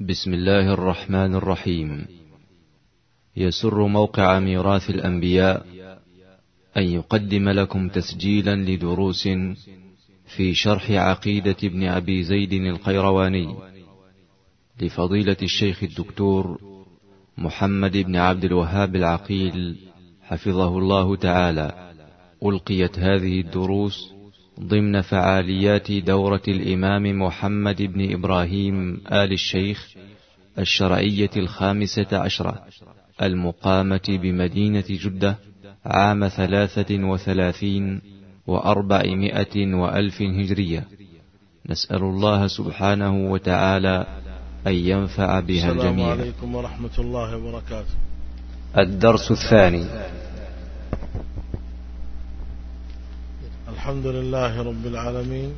بسم الله الرحمن الرحيم. يسر موقع ميراث الأنبياء أن يقدم لكم تسجيلا لدروس في شرح عقيدة ابن أبي زيد القيرواني لفضيلة الشيخ الدكتور محمد بن عبد الوهاب العقيل حفظه الله تعالى. ألقيت هذه الدروس ضمن فعاليات دورة الإمام محمد بن إبراهيم آل الشيخ الشرعية الخامسة عشرة المقامة بمدينة جدة عام ثلاثة وثلاثين وأربعمائة وألف هجرية. نسأل الله سبحانه وتعالى أن ينفع بها الجميع السلام عليكم ورحمة الله وبركاته. الدرس الثاني. الحمد لله رب العالمين.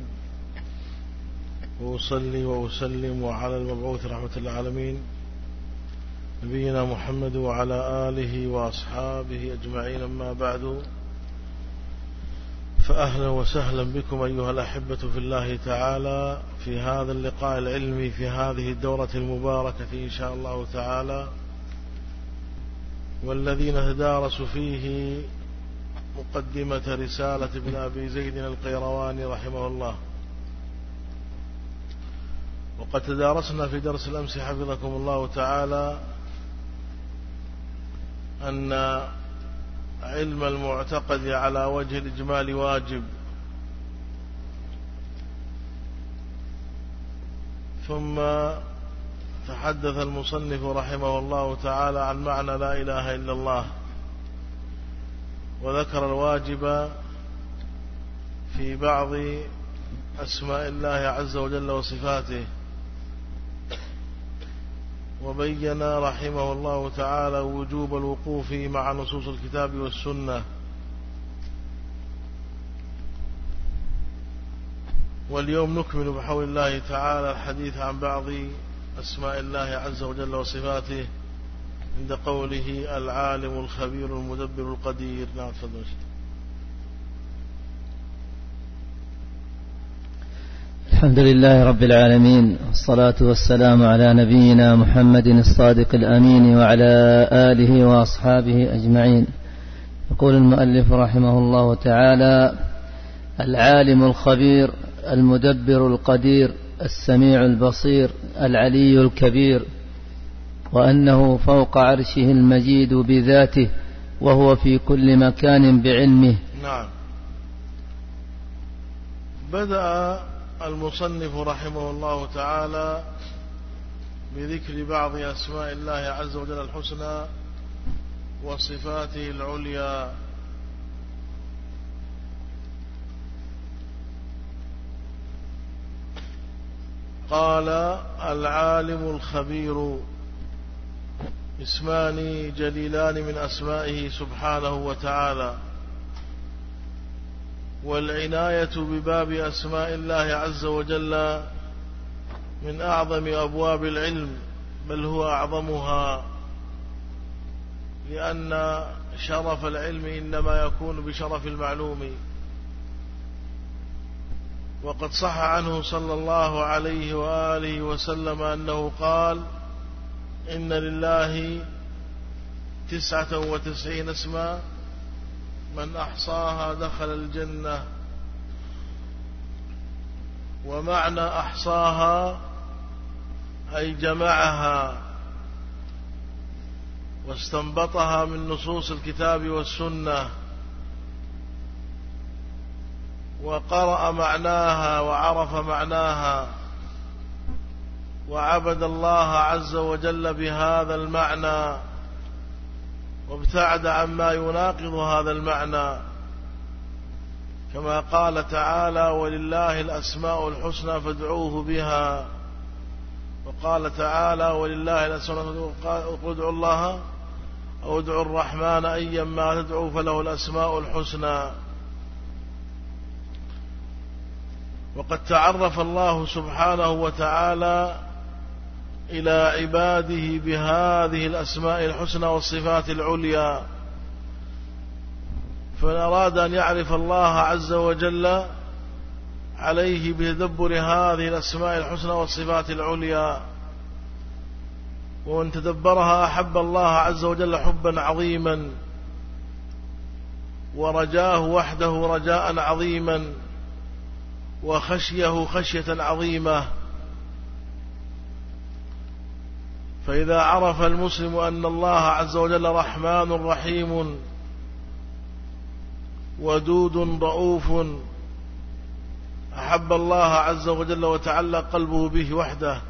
وأصلي وأسلم على المبعوث رحمة العالمين نبينا محمد وعلى آله وأصحابه أجمعين أما بعد. فأهلا وسهلا بكم أيها الأحبة في الله تعالى في هذا اللقاء العلمي في هذه الدورة المباركة إن شاء الله تعالى. والذين تدارسوا فيه مقدمة رسالة ابن أبي زيد القيرواني رحمه الله. وقد تدارسنا في درس الأمس حفظكم الله تعالى أن علم المعتقد على وجه الإجمال واجب. ثم تحدث المصنف رحمه الله تعالى عن معنى لا إله إلا الله. وذكر الواجب في بعض أسماء الله عز وجل وصفاته. وبين رحمه الله تعالى وجوب الوقوف مع نصوص الكتاب والسنة. واليوم نكمل بحول الله تعالى الحديث عن بعض أسماء الله عز وجل وصفاته. عند قوله العالم الخبير المدبر القدير. نعم تفضل. الحمد لله رب العالمين والصلاة والسلام على نبينا محمد الصادق الأمين وعلى آله وأصحابه أجمعين. يقول المؤلف رحمه الله تعالى العالم الخبير المدبر القدير السميع البصير العلي الكبير. وأنه فوق عرشه المجيد بذاته وهو في كل مكان بعلمه. نعم. بدأ المصنف رحمه الله تعالى بذكر بعض أسماء الله عز وجل الحسنى وصفاته العليا. قال العالم الخبير. اسمان جليلان من أسمائه سبحانه وتعالى. والعناية بباب أسماء الله عز وجل من أعظم أبواب العلم بل هو أعظمها لأن شرف العلم إنما يكون بشرف المعلوم. وقد صح عنه صلى الله عليه وآله وسلم أنه قال إن لله تسعة وتسعين اسما. من أحصاها دخل الجنة. ومعنى أحصاها أي جمعها. واستنبطها من نصوص الكتاب والسنة. وقرأ معناها وعرف معناها. وعبد الله عز وجل بهذا المعنى وابتعد عما يناقض هذا المعنى. كما قال تعالى ولله الأسماء الحسنى فادعوه بها. وقال تعالى ولله الأسماء ادعوا الله أو ادعوا الرحمن أيا ما تدعوا فله الأسماء الحسنى. وقد تعرف الله سبحانه وتعالى إلى عباده بهذه الأسماء الحسنى والصفات العليا. فمن أراد أن يعرف الله عز وجل عليه بتدبر هذه الأسماء الحسنى والصفات العليا. ومن تدبرها أحب الله عز وجل حبا عظيما. ورجاه وحده رجاء عظيما. وخشيه خشية عظيمة. فإذا عرف المسلم أن الله عز وجل رحمن رحيم ودود رؤوف أحب الله عز وجل وتعلق قلبه به وحده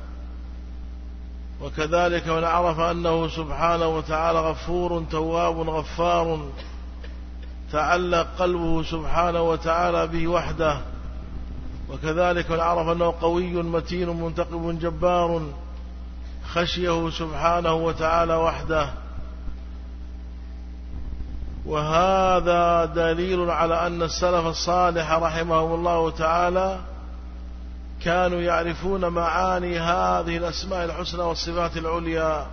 وكذلك من عرف أنه سبحانه وتعالى غفور تواب غفار تعلق قلبه سبحانه وتعالى به وحده وكذلك من عرف أنه قوي متين منتقم جبار خشيه سبحانه وتعالى وحده. وهذا دليل على أن السلف الصالح رحمهم الله تعالى كانوا يعرفون معاني هذه الأسماء الحسنى والصفات العليا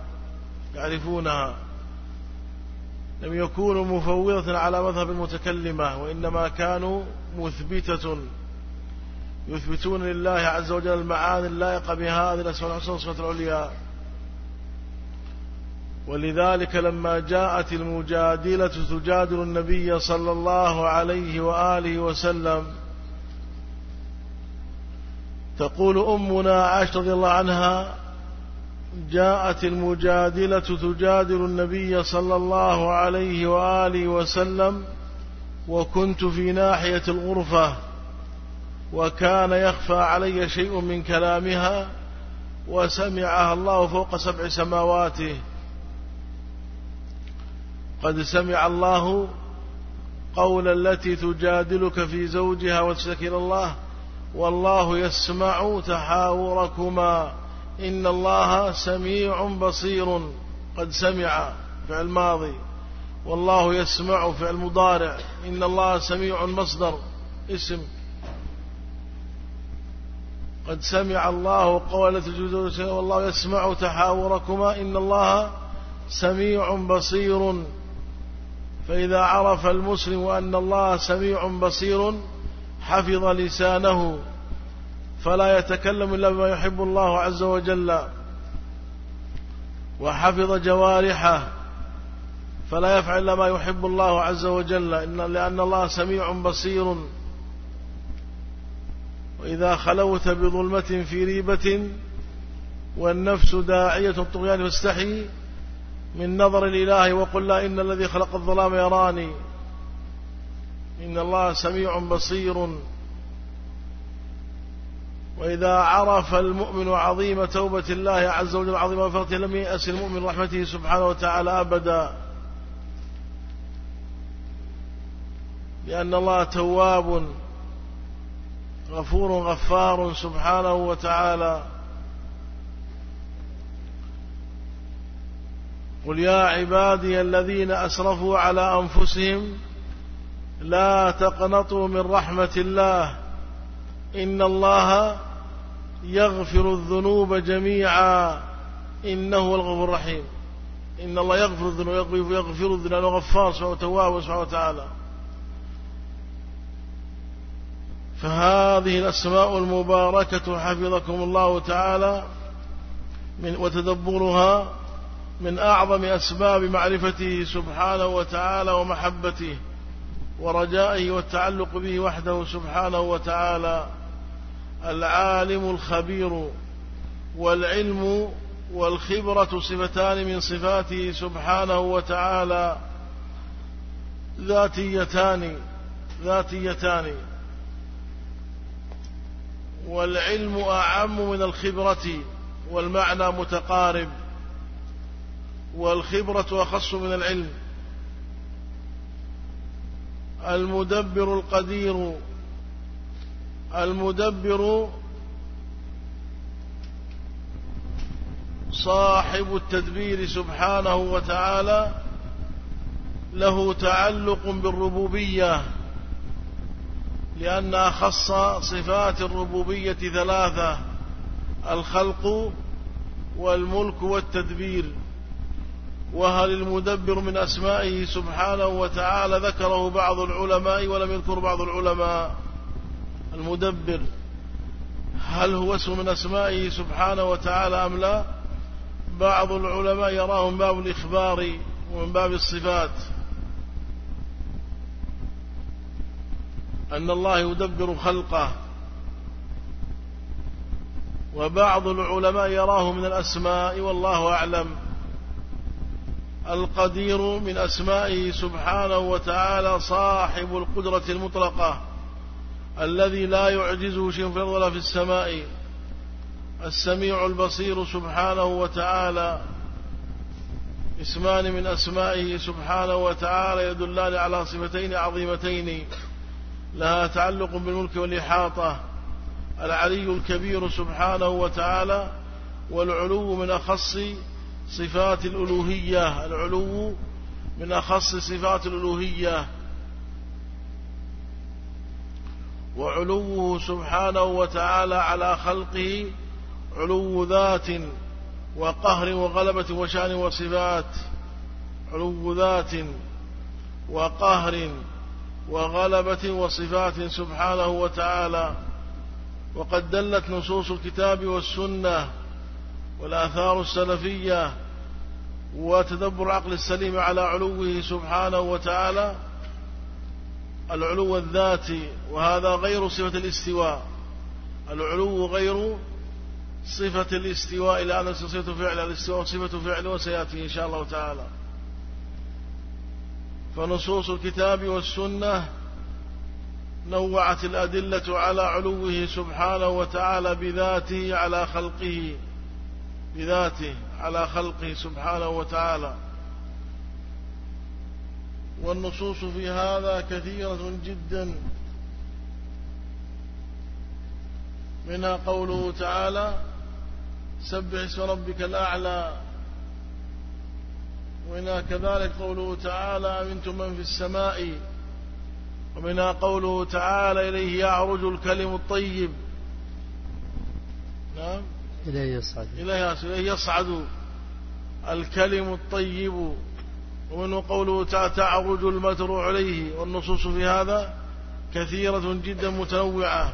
يعرفونها. لم يكونوا مفوضة على مذهب المتكلمة وإنما كانوا مثبتة. يثبتون لله عز وجل المعاني اللائقة بهذه الأسماء الحسنى والصفات العليا. ولذلك لما جاءت المجادلة تجادل النبي صلى الله عليه وآله وسلم تقول أمنا عائشة رضي الله عنها جاءت المجادلة تجادل النبي صلى الله عليه وآله وسلم وكنت في ناحية الغرفة وكان يخفى علي شيء من كلامها وسمعها الله فوق سبع سماواته. قد سمع الله قول التي تجادلك في زوجها وتشتكي الله والله يسمع تحاوركما. إن الله سميع بصير قد سمع فعل ماضي والله يسمع فعل مضارع. إن الله سميع مصدر اسم. قد سمع الله قولة الجدود والله يسمع تحاوركما. إن الله سميع بصير فإذا عرف المسلم أن الله سميع بصير حفظ لسانه فلا يتكلم إلا بما يحب الله عز وجل وحفظ جوارحه فلا يفعل إلا ما يحب الله عز وجل لأن الله سميع بصير. وإذا خلوت بظلمة في ريبة والنفس داعية الطغيان فاستحي من نظر الإله وقل لا إن الذي خلق الظلام يراني. إن الله سميع بصير. وإذا عرف المؤمن عظيم توبة الله عز وجل عظيم مغفرته لم يأس المؤمن رحمته سبحانه وتعالى أبدا. لأن الله تواب غفور غفار سبحانه وتعالى. قل يا عبادي الذين أسرفوا على أنفسهم لا تقنطوا من رحمة الله إن الله يغفر الذنوب جميعا إنه الغفور الرحيم إن الله يغفر الذنوب يغفر الذنوب غفار سبحانه وتواب سبحانه وتعالى. فهذه الأسماء المباركة حفظكم الله تعالى من وتدبرها من أعظم أسباب معرفته سبحانه وتعالى ومحبته ورجائه والتعلق به وحده سبحانه وتعالى العالم الخبير والعلم والخبرة صفتان من صفاته سبحانه وتعالى ذاتيتان ذاتيتان. والعلم أعم من الخبرة والمعنى متقارب. والخبرة أخص من العلم. المدبر القدير المدبر صاحب التدبير سبحانه وتعالى له تعلق بالربوبية لأن أخص صفات الربوبية ثلاثة الخلق والملك والتدبير. وهل المدبر من أسمائه سبحانه وتعالى ذكره بعض العلماء ولم يذكر بعض العلماء؟ المدبر هل هو اسم من أسمائه سبحانه وتعالى أم لا؟ بعض العلماء يراه من باب الإخبار ومن باب الصفات. أن الله يدبر خلقه. وبعض العلماء يراه من الأسماء والله أعلم. القدير من أسمائه سبحانه وتعالى صاحب القدرة المطلقة الذي لا يعجزه شيء في الأرض ولا في السماء السميع البصير سبحانه وتعالى اسمان من أسمائه سبحانه وتعالى يدلان على صفتين عظيمتين لها تعلق بالملك والإحاطة العلي الكبير سبحانه وتعالى والعلو من أخص صفات الألوهية العلو من أخص صفات الألوهية. وعلوه سبحانه وتعالى على خلقه علو ذات وقهر وغلبة وشأن وصفات. علو ذات وقهر وغلبة وصفات سبحانه وتعالى. وقد دلت نصوص الكتاب والسنة والآثار السلفية وتدبر العقل السليم على علوه سبحانه وتعالى العلو الذاتي وهذا غير صفة الاستواء. العلو غير صفة الاستواء لأن صفة فعل الاستواء صفة فعل وسيأتي إن شاء الله تعالى. فنصوص الكتاب والسنة نوعت الأدلة على علوه سبحانه وتعالى بذاته على خلقه. بذاته على خلقه سبحانه وتعالى. والنصوص في هذا كثيرة جدا. منها قوله تعالى سبح اسم ربك الأعلى. ومنها كذلك قوله تعالى أمنتم من في السماء. ومنها قوله تعالى إليه يعرج الكلم الطيب. نعم. إليه يصعد. إليه يصعد الكلم الطيب. ومنه قوله تعرج المتر عليه. والنصوص في هذا كثيرة جدا متنوعة.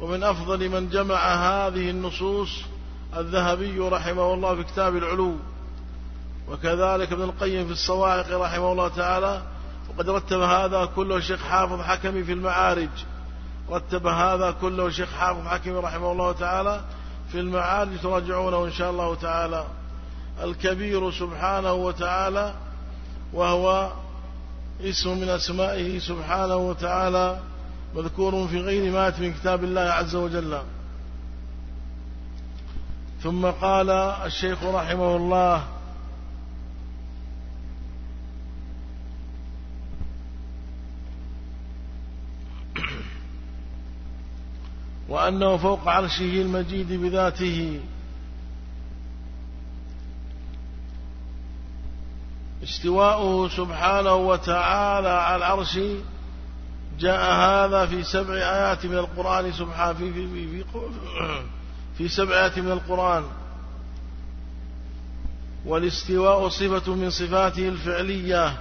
ومن أفضل من جمع هذه النصوص الذهبي رحمه الله في كتاب العلو. وكذلك ابن القيم في الصواعق رحمه الله تعالى. وقد رتب هذا كله الشيخ حافظ حكمي في المعارج. رتب هذا كله الشيخ حافظ حكمي رحمه الله تعالى في المعارج تراجعونه إن شاء الله تعالى. الكبير سبحانه وتعالى وهو اسم من أسمائه سبحانه وتعالى مذكور في غير مات من كتاب الله عز وجل. ثم قال الشيخ رحمه الله وأنه فوق عرشه المجيد بذاته. استواؤه سبحانه وتعالى على العرش. جاء هذا في سبع آيات من القرآن سبحانه في, في, في, في, في سبع آيات من القرآن. والاستواء صفة من صفاته الفعلية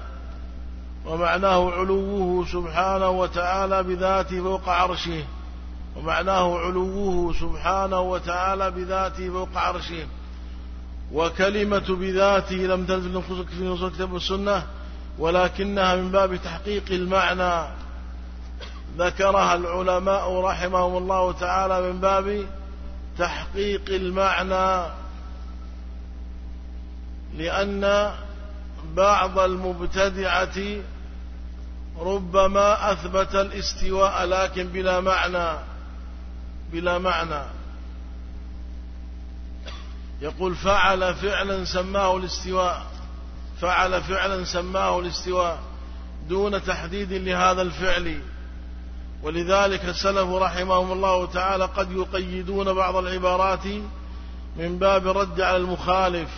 ومعناه علوه سبحانه وتعالى بذاته فوق عرشه. ومعناه علوه سبحانه وتعالى بذاته فوق عرشه. وكلمة بذاته لم تنزل في نصوص الكتاب والسنة ولكنها من باب تحقيق المعنى. ذكرها العلماء رحمهم الله تعالى من باب تحقيق المعنى. لأن بعض المبتدعة ربما أثبت الاستواء لكن بلا معنى. بلا معنى. يقول فعل فعلا سماه الاستواء. فعل فعلا سماه الاستواء دون تحديد لهذا الفعل. ولذلك السلف رحمهم الله تعالى قد يقيدون بعض العبارات من باب الرد على المخالف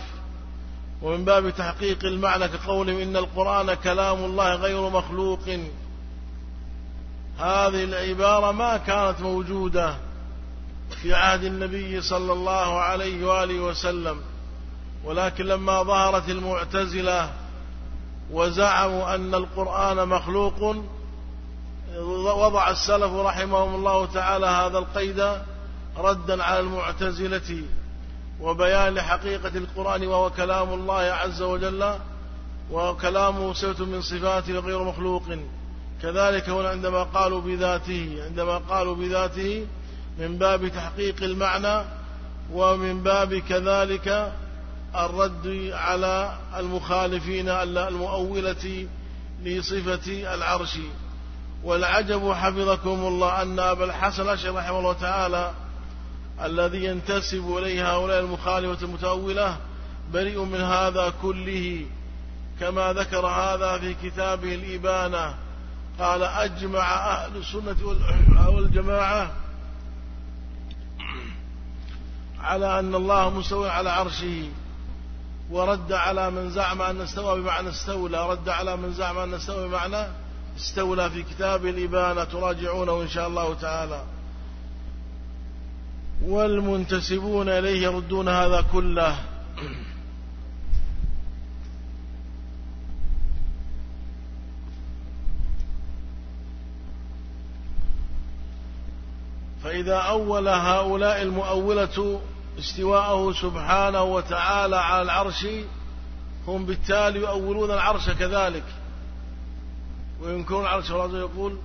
ومن باب تحقيق المعنى كقولهم إن القرآن كلام الله غير مخلوق. هذه العبارة ما كانت موجودة. في عهد النبي صلى الله عليه وآله وسلم ولكن لما ظهرت المعتزلة وزعموا أن القرآن مخلوق وضع السلف رحمهم الله تعالى هذا القيد ردا على المعتزلة وبيان لحقيقة القرآن وهو كلام الله عز وجل وكلامه صفة من صفاته غير مخلوق. كذلك هنا عندما قالوا بذاته عندما قالوا بذاته من باب تحقيق المعنى ومن باب كذلك الرد على المخالفين المؤولة لصفة العرش. والعجب حفظكم الله أن أبا الحسن الأشعري رحمه الله تعالى الذي ينتسب إليه هؤلاء المخالفة المتأولة بريء من هذا كله. كما ذكر هذا في كتابه الإبانة قال أجمع أهل السنة والجماعة على أن الله مستوى على عرشه ورد على من زعم أن استوى بمعنى استولى رد على من زعم أن استوى بمعنى استولى في كتاب الإبانة تراجعونه إن شاء الله تعالى. والمنتسبون إليه يردون هذا كله. فإذا أول هؤلاء المؤولة استواءه سبحانه وتعالى على العرش هم بالتالي يؤولون العرش كذلك. وينكرون العرش الله يقول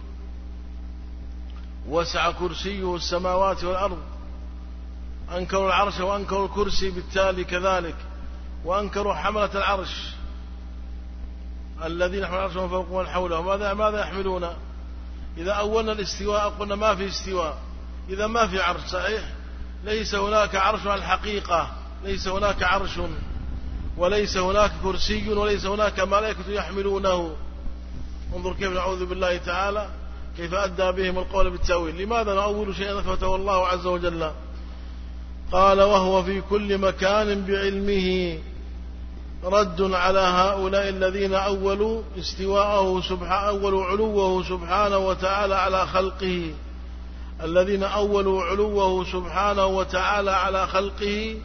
وسع كرسيه السماوات والأرض. أنكروا العرش وأنكروا الكرسي بالتالي كذلك. وأنكروا حملة العرش. الذين يحملون العرش فوق من حوله. ماذا ماذا يحملون؟ إذا أولنا الاستواء قلنا ما في استواء. إذا ما في عرش صحيح؟ ليس هناك عرش على الحقيقة ليس هناك عرش وليس هناك كرسي وليس هناك ملائكة يحملونه. انظر كيف نعوذ بالله تعالى كيف أدى بهم القول بالتأويل. لماذا نأول شيئا؟ أثبته الله عز وجل. قال وهو في كل مكان بعلمه رد على هؤلاء الذين أولوا استواءه سبحانه أولوا علوه سبحانه وتعالى على خلقه. الذين أولوا علوه سبحانه وتعالى على خلقه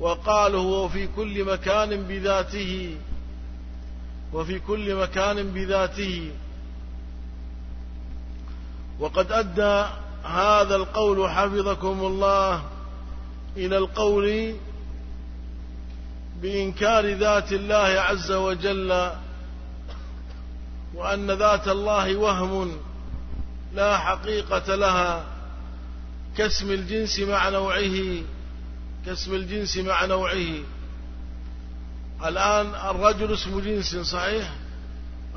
وقالوا هو في كل مكان بذاته وفي كل مكان بذاته. وقد أدى هذا القول حفظكم الله إلى القول بإنكار ذات الله عز وجل وأن ذات الله وهم لا حقيقة لها كاسم الجنس مع نوعه كاسم الجنس مع نوعه. الآن الرجل اسم جنس صحيح؟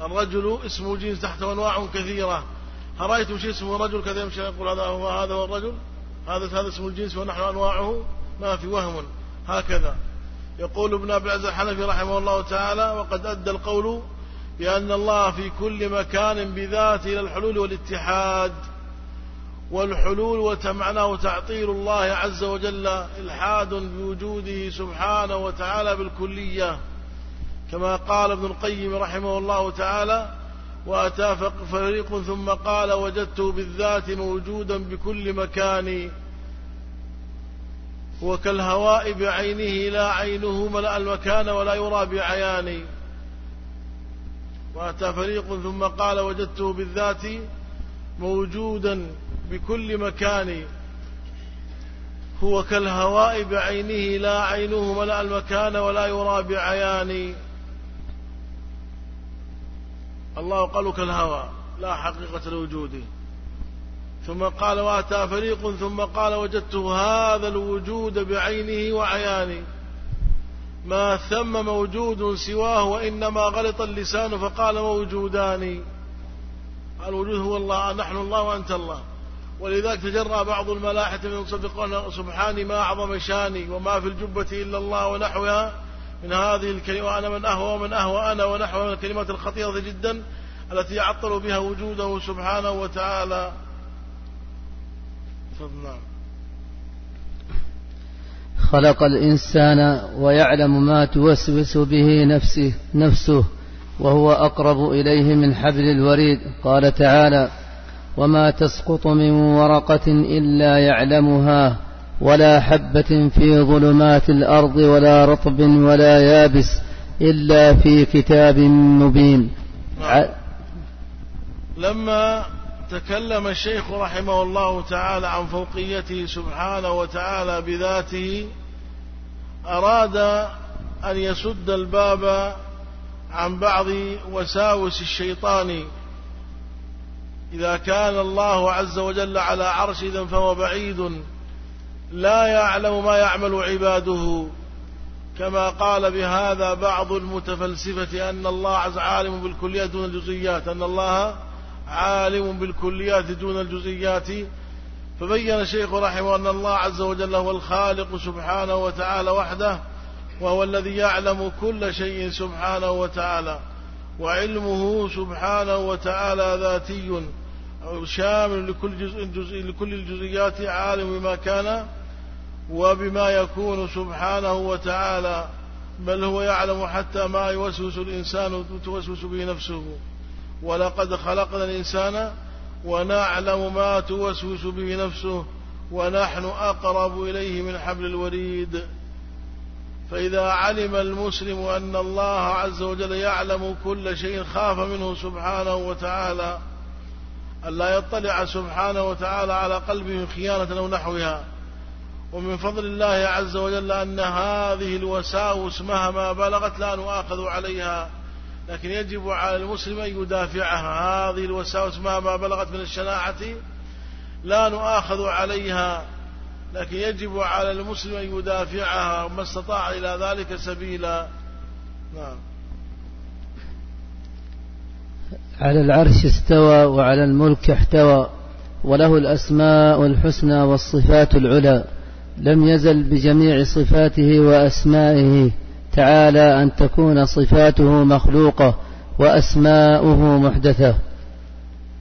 الرجل اسم جنس تحته أنواع كثيرة. رأيتم شيء اسمه رجل كذا يمشي يقول هذا هو هذا هو الرجل. هذا هذا اسم الجنس ونحن أنواعه. ما في وهم. هكذا. يقول ابن أبي العز الحنفي رحمه الله تعالى وقد أدى القول بأن الله في كل مكان بذاته إلى الحلول والاتحاد والحلول وتمعناه تعطيل الله عز وجل إلحاد بوجوده سبحانه وتعالى بالكلية. كما قال ابن القيم رحمه الله تعالى وأتى فريق ثم قال وجدته بالذات موجودا بكل مكان. هو كالهواء بعينه لا عينه ملأ المكان ولا يرى بعيانه. وأتى فريق ثم قال وجدته بالذات موجودا بكل مكان. هو كالهواء بعينه لا عينه ملأ المكان ولا يرى بعيان. الله قال كالهواء لا حقيقة لوجوده. ثم قال وأتى فريق ثم قال وجدت هذا الوجود بعينه وعياني ما ثم موجود سواه وإنما غلط اللسان فقال موجودان. الوجود هو الله نحن الله وأنت الله. ولذلك تجرى بعض الملاحة من يصدقون سبحاني ما أعظم شاني وما في الجبة إلا الله ونحوها من هذه الكلمة وأنا من أهوى ومن أهوى أنا ونحوها من الكلمات الخطيرة جدا التي يعطل بها وجوده سبحانه وتعالى. خلق الإنسان ويعلم ما توسوس به نفسه نفسه وهو أقرب إليه من حبل الوريد. قال تعالى وما تسقط من ورقة إلا يعلمها ولا حبة في ظلمات الأرض ولا رطب ولا يابس إلا في كتاب مبين. لما تكلم الشيخ رحمه الله تعالى عن فوقيته سبحانه وتعالى بذاته أراد أن يسد الباب عن بعض وساوس الشيطان. إذا كان الله عز وجل على عرش إذا فهو بعيد لا يعلم ما يعمل عباده. كما قال بهذا بعض المتفلسفة أن الله عز عالم بالكليات دون الجزئيات أن الله عالم بالكليات دون الجزئيات. فبين الشيخ رحمه أن الله عز وجل هو الخالق سبحانه وتعالى وحده وهو الذي يعلم كل شيء سبحانه وتعالى وعلمه سبحانه وتعالى ذاتي شامل لكل جزء, جزء لكل الجزئيات عالم بما كان وبما يكون سبحانه وتعالى بل هو يعلم حتى ما يوسوس الإنسان توسوس به نفسه. ولقد خلقنا الإنسان ونعلم ما توسوس به نفسه ونحن أقرب إليه من حبل الوريد. فإذا علم المسلم أن الله عز وجل يعلم كل شيء خاف منه سبحانه وتعالى. ألا يطلع سبحانه وتعالى على قلبه خيانة أو نحوها. ومن فضل الله عز وجل أن هذه الوساوس مهما بلغت لا نؤاخذ عليها. لكن يجب على المسلم أن يدافعها. هذه الوساوس مهما بلغت من الشناعة لا نؤاخذ عليها لكن يجب على المسلم أن يدافعها وما استطاع إلى ذلك سبيلا. نعم. على العرش استوى وعلى الملك احتوى وله الأسماء الحسنى والصفات العلى لم يزل بجميع صفاته وأسمائه. تعالى أن تكون صفاته مخلوقة وأسماؤه محدثة.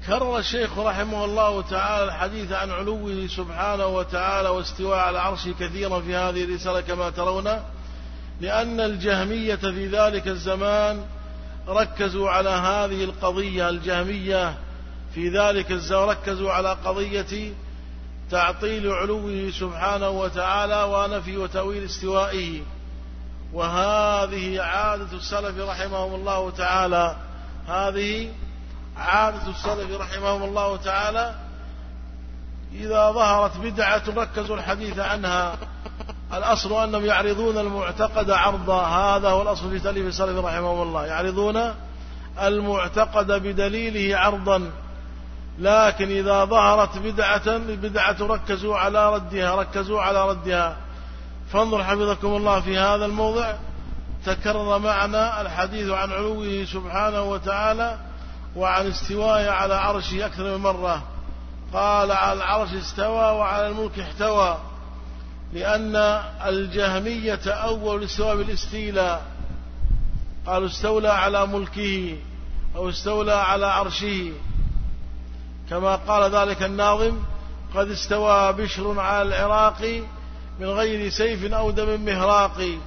كرر الشيخ رحمه الله تعالى الحديث عن علوه سبحانه وتعالى واستواء على عرشه كثيرا في هذه الرسالة كما ترون لأن الجهمية في ذلك الزمان ركزوا على هذه القضية الجهمية في ذلك الزمان ركزوا على قضية تعطيل علوه سبحانه وتعالى ونفي وتأويل استوائه. وهذه عادة السلف رحمهم الله تعالى. هذه عادة السلف رحمهم الله تعالى. إذا ظهرت بدعة ركزوا الحديث عنها. الأصل أنهم يعرضون المعتقد عرضا. هذا هو الأصل في تأليف السلف رحمهم الله. يعرضون المعتقد بدليله عرضا. لكن إذا ظهرت بدعة البدعة ركزوا على ردها ركزوا على ردها. فانظر حفظكم الله في هذا الموضع. تكرر معنا الحديث عن علوه سبحانه وتعالى وعن استوائه على عرشه أكثر من مرة. قال على العرش استوى وعلى الملك احتوى. لأن الجهمية أول استوى بالاستيلاء. قالوا استولى على ملكه أو استولى على عرشه. كما قال ذلك الناظم قد استوى بشر على العراق من غير سيف أو دم مهراق.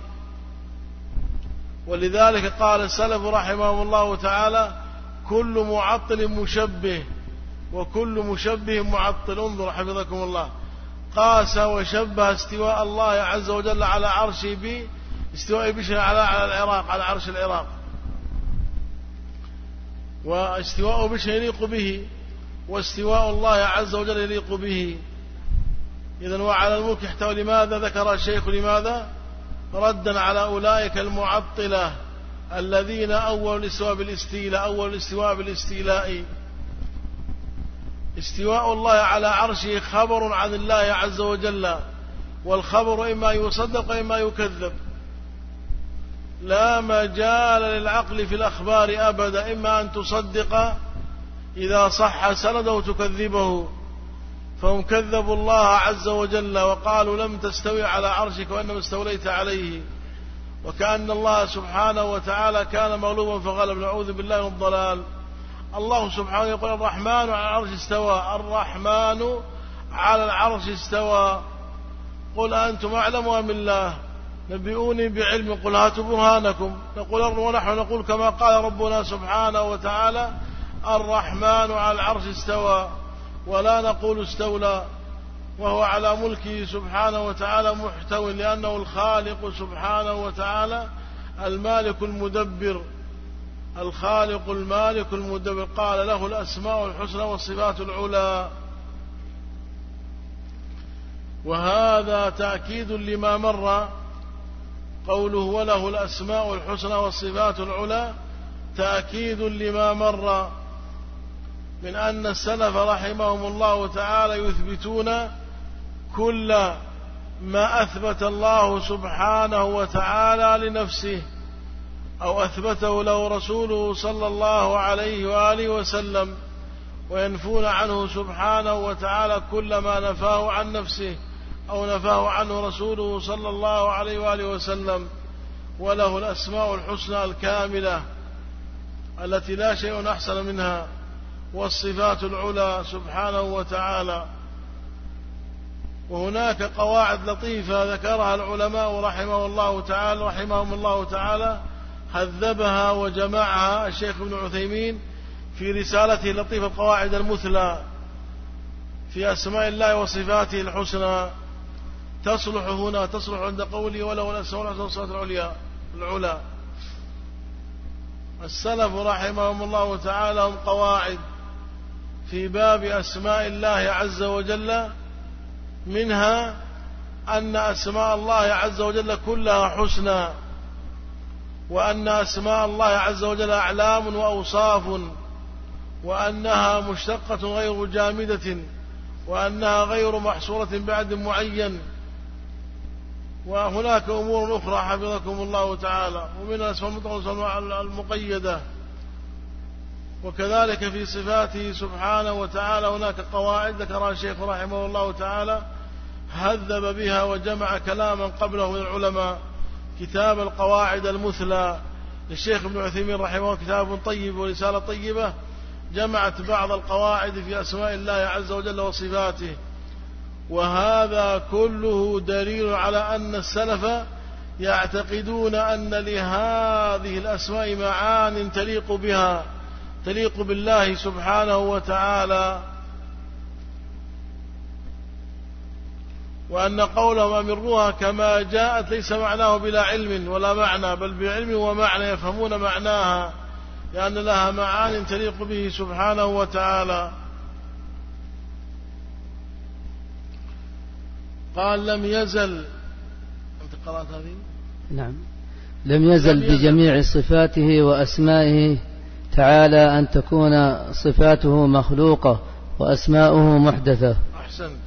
ولذلك قال السلف رحمهم الله تعالى كل معطل مشبه وكل مشبه معطل. انظر حفظكم الله. قاس وشبه استواء الله عز وجل على عرشه باستواء بشر على على العراق على عرش العراق. واستواء بشر يليق به واستواء الله عز وجل يليق به. إذا وعلى الملك احتوى لماذا؟ ذكر الشيخ لماذا؟ ردا على أولئك المعطلة الذين أول الاستواء بالاستيلاء أول الاستواء بالاستيلاء. استواء الله على عرشه خبر عن الله عز وجل والخبر إما يصدق وإما يكذب. لا مجال للعقل في الأخبار أبدا إما أن تصدق إذا صح سنده تكذبه. فهم كذبوا الله عز وجل وقالوا لم تستوي على عرشك وإنما استوليت عليه. وكأن الله سبحانه وتعالى كان مغلوبا فغلب. نعوذ بالله من الضلال. الله سبحانه يقول الرحمن على العرش استوى. الرحمن على العرش استوى. قل أنتم أعلم أم الله؟ نبئوني بعلم. قل هاتوا برهانكم. نقول ونحن نقول كما قال ربنا سبحانه وتعالى الرحمن على العرش استوى. ولا نقول استولى وهو على ملكه سبحانه وتعالى محتو لأنه الخالق سبحانه وتعالى المالك المدبر الخالق المالك المدبر. قال له الأسماء الحسنى والصفات العلى. وهذا تأكيد لما مر قوله وله الأسماء الحسنى والصفات العلى تأكيد لما مر من أن السلف رحمهم الله تعالى يثبتون كل ما أثبت الله سبحانه وتعالى لنفسه أو أثبته له رسوله صلى الله عليه وآله وسلم وينفون عنه سبحانه وتعالى كل ما نفاه عن نفسه أو نفاه عنه رسوله صلى الله عليه وآله وسلم وله الأسماء الحسنى الكاملة التي لا شيء أحسن منها والصفات العلى سبحانه وتعالى. وهناك قواعد لطيفة ذكرها العلماء رحمه الله تعالى رحمهم الله تعالى هذبها وجمعها الشيخ ابن عثيمين في رسالته لطيفة القواعد المثلى في أسماء الله وصفاته الحسنى. تصلح هنا تصلح عند قوله ولو الأسماء والصفات العليا العلا السلف رحمهم الله تعالى هم قواعد. في باب أسماء الله عز وجل منها أن أسماء الله عز وجل كلها حسنى وأن أسماء الله عز وجل أعلام وأوصاف وأنها مشتقة غير جامدة وأنها غير محصورة بعد معين. وهناك أمور أخرى حفظكم الله تعالى ومن الأسماء المطلقة المقيدة وكذلك في صفاته سبحانه وتعالى هناك قواعد ذكرها الشيخ رحمه الله تعالى هذب بها وجمع كلاما قبله من العلماء كتاب القواعد المثلى للشيخ ابن عثيمين رحمه الله كتاب طيب ورسالة طيبة جمعت بعض القواعد في أسماء الله عز وجل وصفاته وهذا كله دليل على أن السلف يعتقدون أن لهذه الأسماء معان تليق بها. تليق بالله سبحانه وتعالى وأن قولهم أمروها كما جاءت ليس معناه بلا علم ولا معنى بل بعلم ومعنى يفهمون معناها لأن لها معان تليق به سبحانه وتعالى. قال لم يزل أنت قرأت هذه؟ نعم. لم يزل بجميع صفاته وأسمائه تعالى أن تكون صفاته مخلوقة وأسماؤه محدثة. أحسنت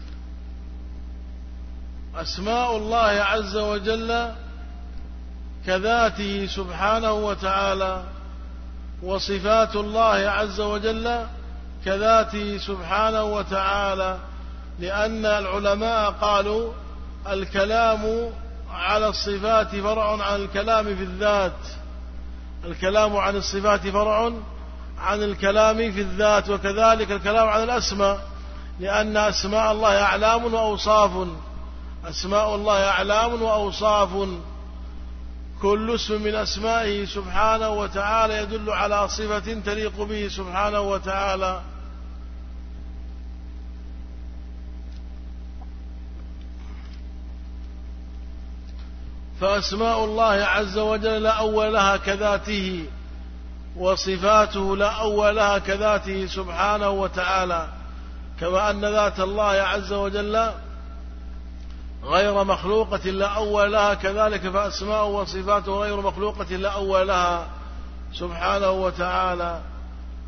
أسماء الله عز وجل كذاته سبحانه وتعالى وصفات الله عز وجل كذاته سبحانه وتعالى لأن العلماء قالوا الكلام على الصفات فرع عن الكلام في الذات. الكلام عن الصفات فرع عن الكلام في الذات وكذلك الكلام عن الأسماء لأن أسماء الله أعلام وأوصاف. أسماء الله أعلام وأوصاف. كل اسم من أسمائه سبحانه وتعالى يدل على صفة تليق به سبحانه وتعالى. فأسماء الله عز وجل لا أول لها كذاته وصفاته لا أول لها كذاته سبحانه وتعالى. كما أن ذات الله عز وجل غير مخلوقة لا أول لها كذلك فأسماء وصفاته غير مخلوقة لا أول لها سبحانه وتعالى.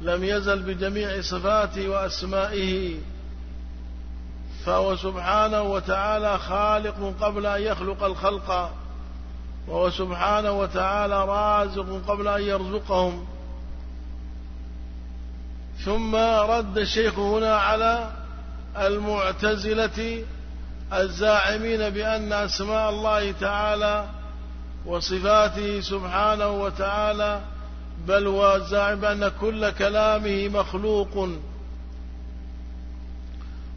لم يزل بجميع صفاته وأسمائه فهو سبحانه وتعالى خالق قبل أن يخلق الخلق. وهو سبحانه وتعالى رازق قبل أن يرزقهم. ثم رد الشيخ هنا على المعتزلة الزاعمين بأن أسماء الله تعالى وصفاته سبحانه وتعالى بل والزاعم بأن كل كلامه مخلوق.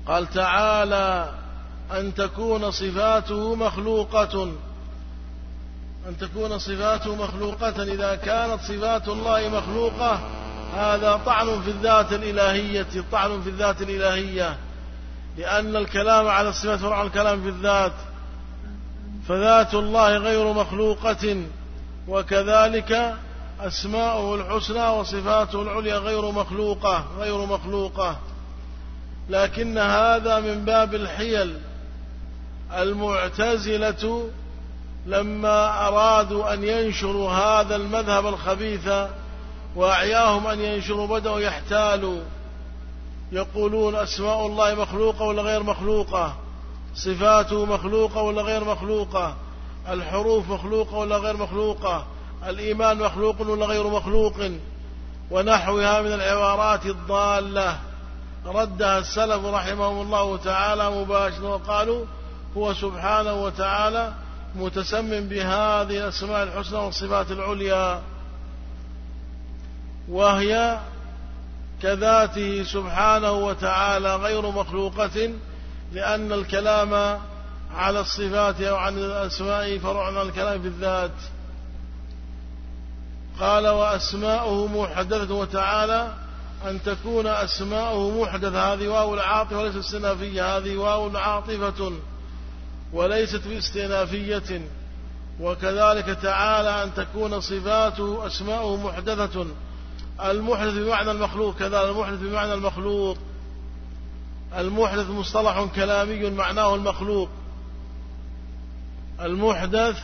قال تعالى أن تكون صفاته مخلوقة. أن تكون صفاته مخلوقة إذا كانت صفات الله مخلوقة هذا طعن في الذات الإلهية طعن في الذات الإلهية. لأن الكلام على الصفات فرع الكلام في الذات. فذات الله غير مخلوقة وكذلك أسماؤه الحسنى وصفاته العليا غير مخلوقة غير مخلوقة. لكن هذا من باب الحيل. المعتزلة لما أرادوا أن ينشروا هذا المذهب الخبيث وأعياهم أن ينشروا بدأوا يحتالوا يقولون أسماء الله مخلوقة ولا غير مخلوقة؟ صفاته مخلوقة ولا غير مخلوقة؟ الحروف مخلوقة ولا غير مخلوقة؟ الإيمان مخلوق ولا غير مخلوق؟ ونحوها من العبارات الضالة. ردها السلف رحمهم الله تعالى مباشرة وقالوا هو سبحانه وتعالى متسم بهذه الأسماء الحسنى والصفات العليا وهي كذاته سبحانه وتعالى غير مخلوقة لأن الكلام على الصفات أو عن الأسماء فرع عن الكلام في الذات. قال وأسماؤه محدثة وتعالى أن تكون أسماؤه محدثة. هذه واو العاطفة وليست استنافية هذه واو عاطفة. وليست باستئنافية وكذلك تعالى أن تكون صفاته أسماؤه محدثة. المحدث بمعنى المخلوق كذلك المحدث بمعنى المخلوق. المحدث مصطلح كلامي معناه المخلوق. المحدث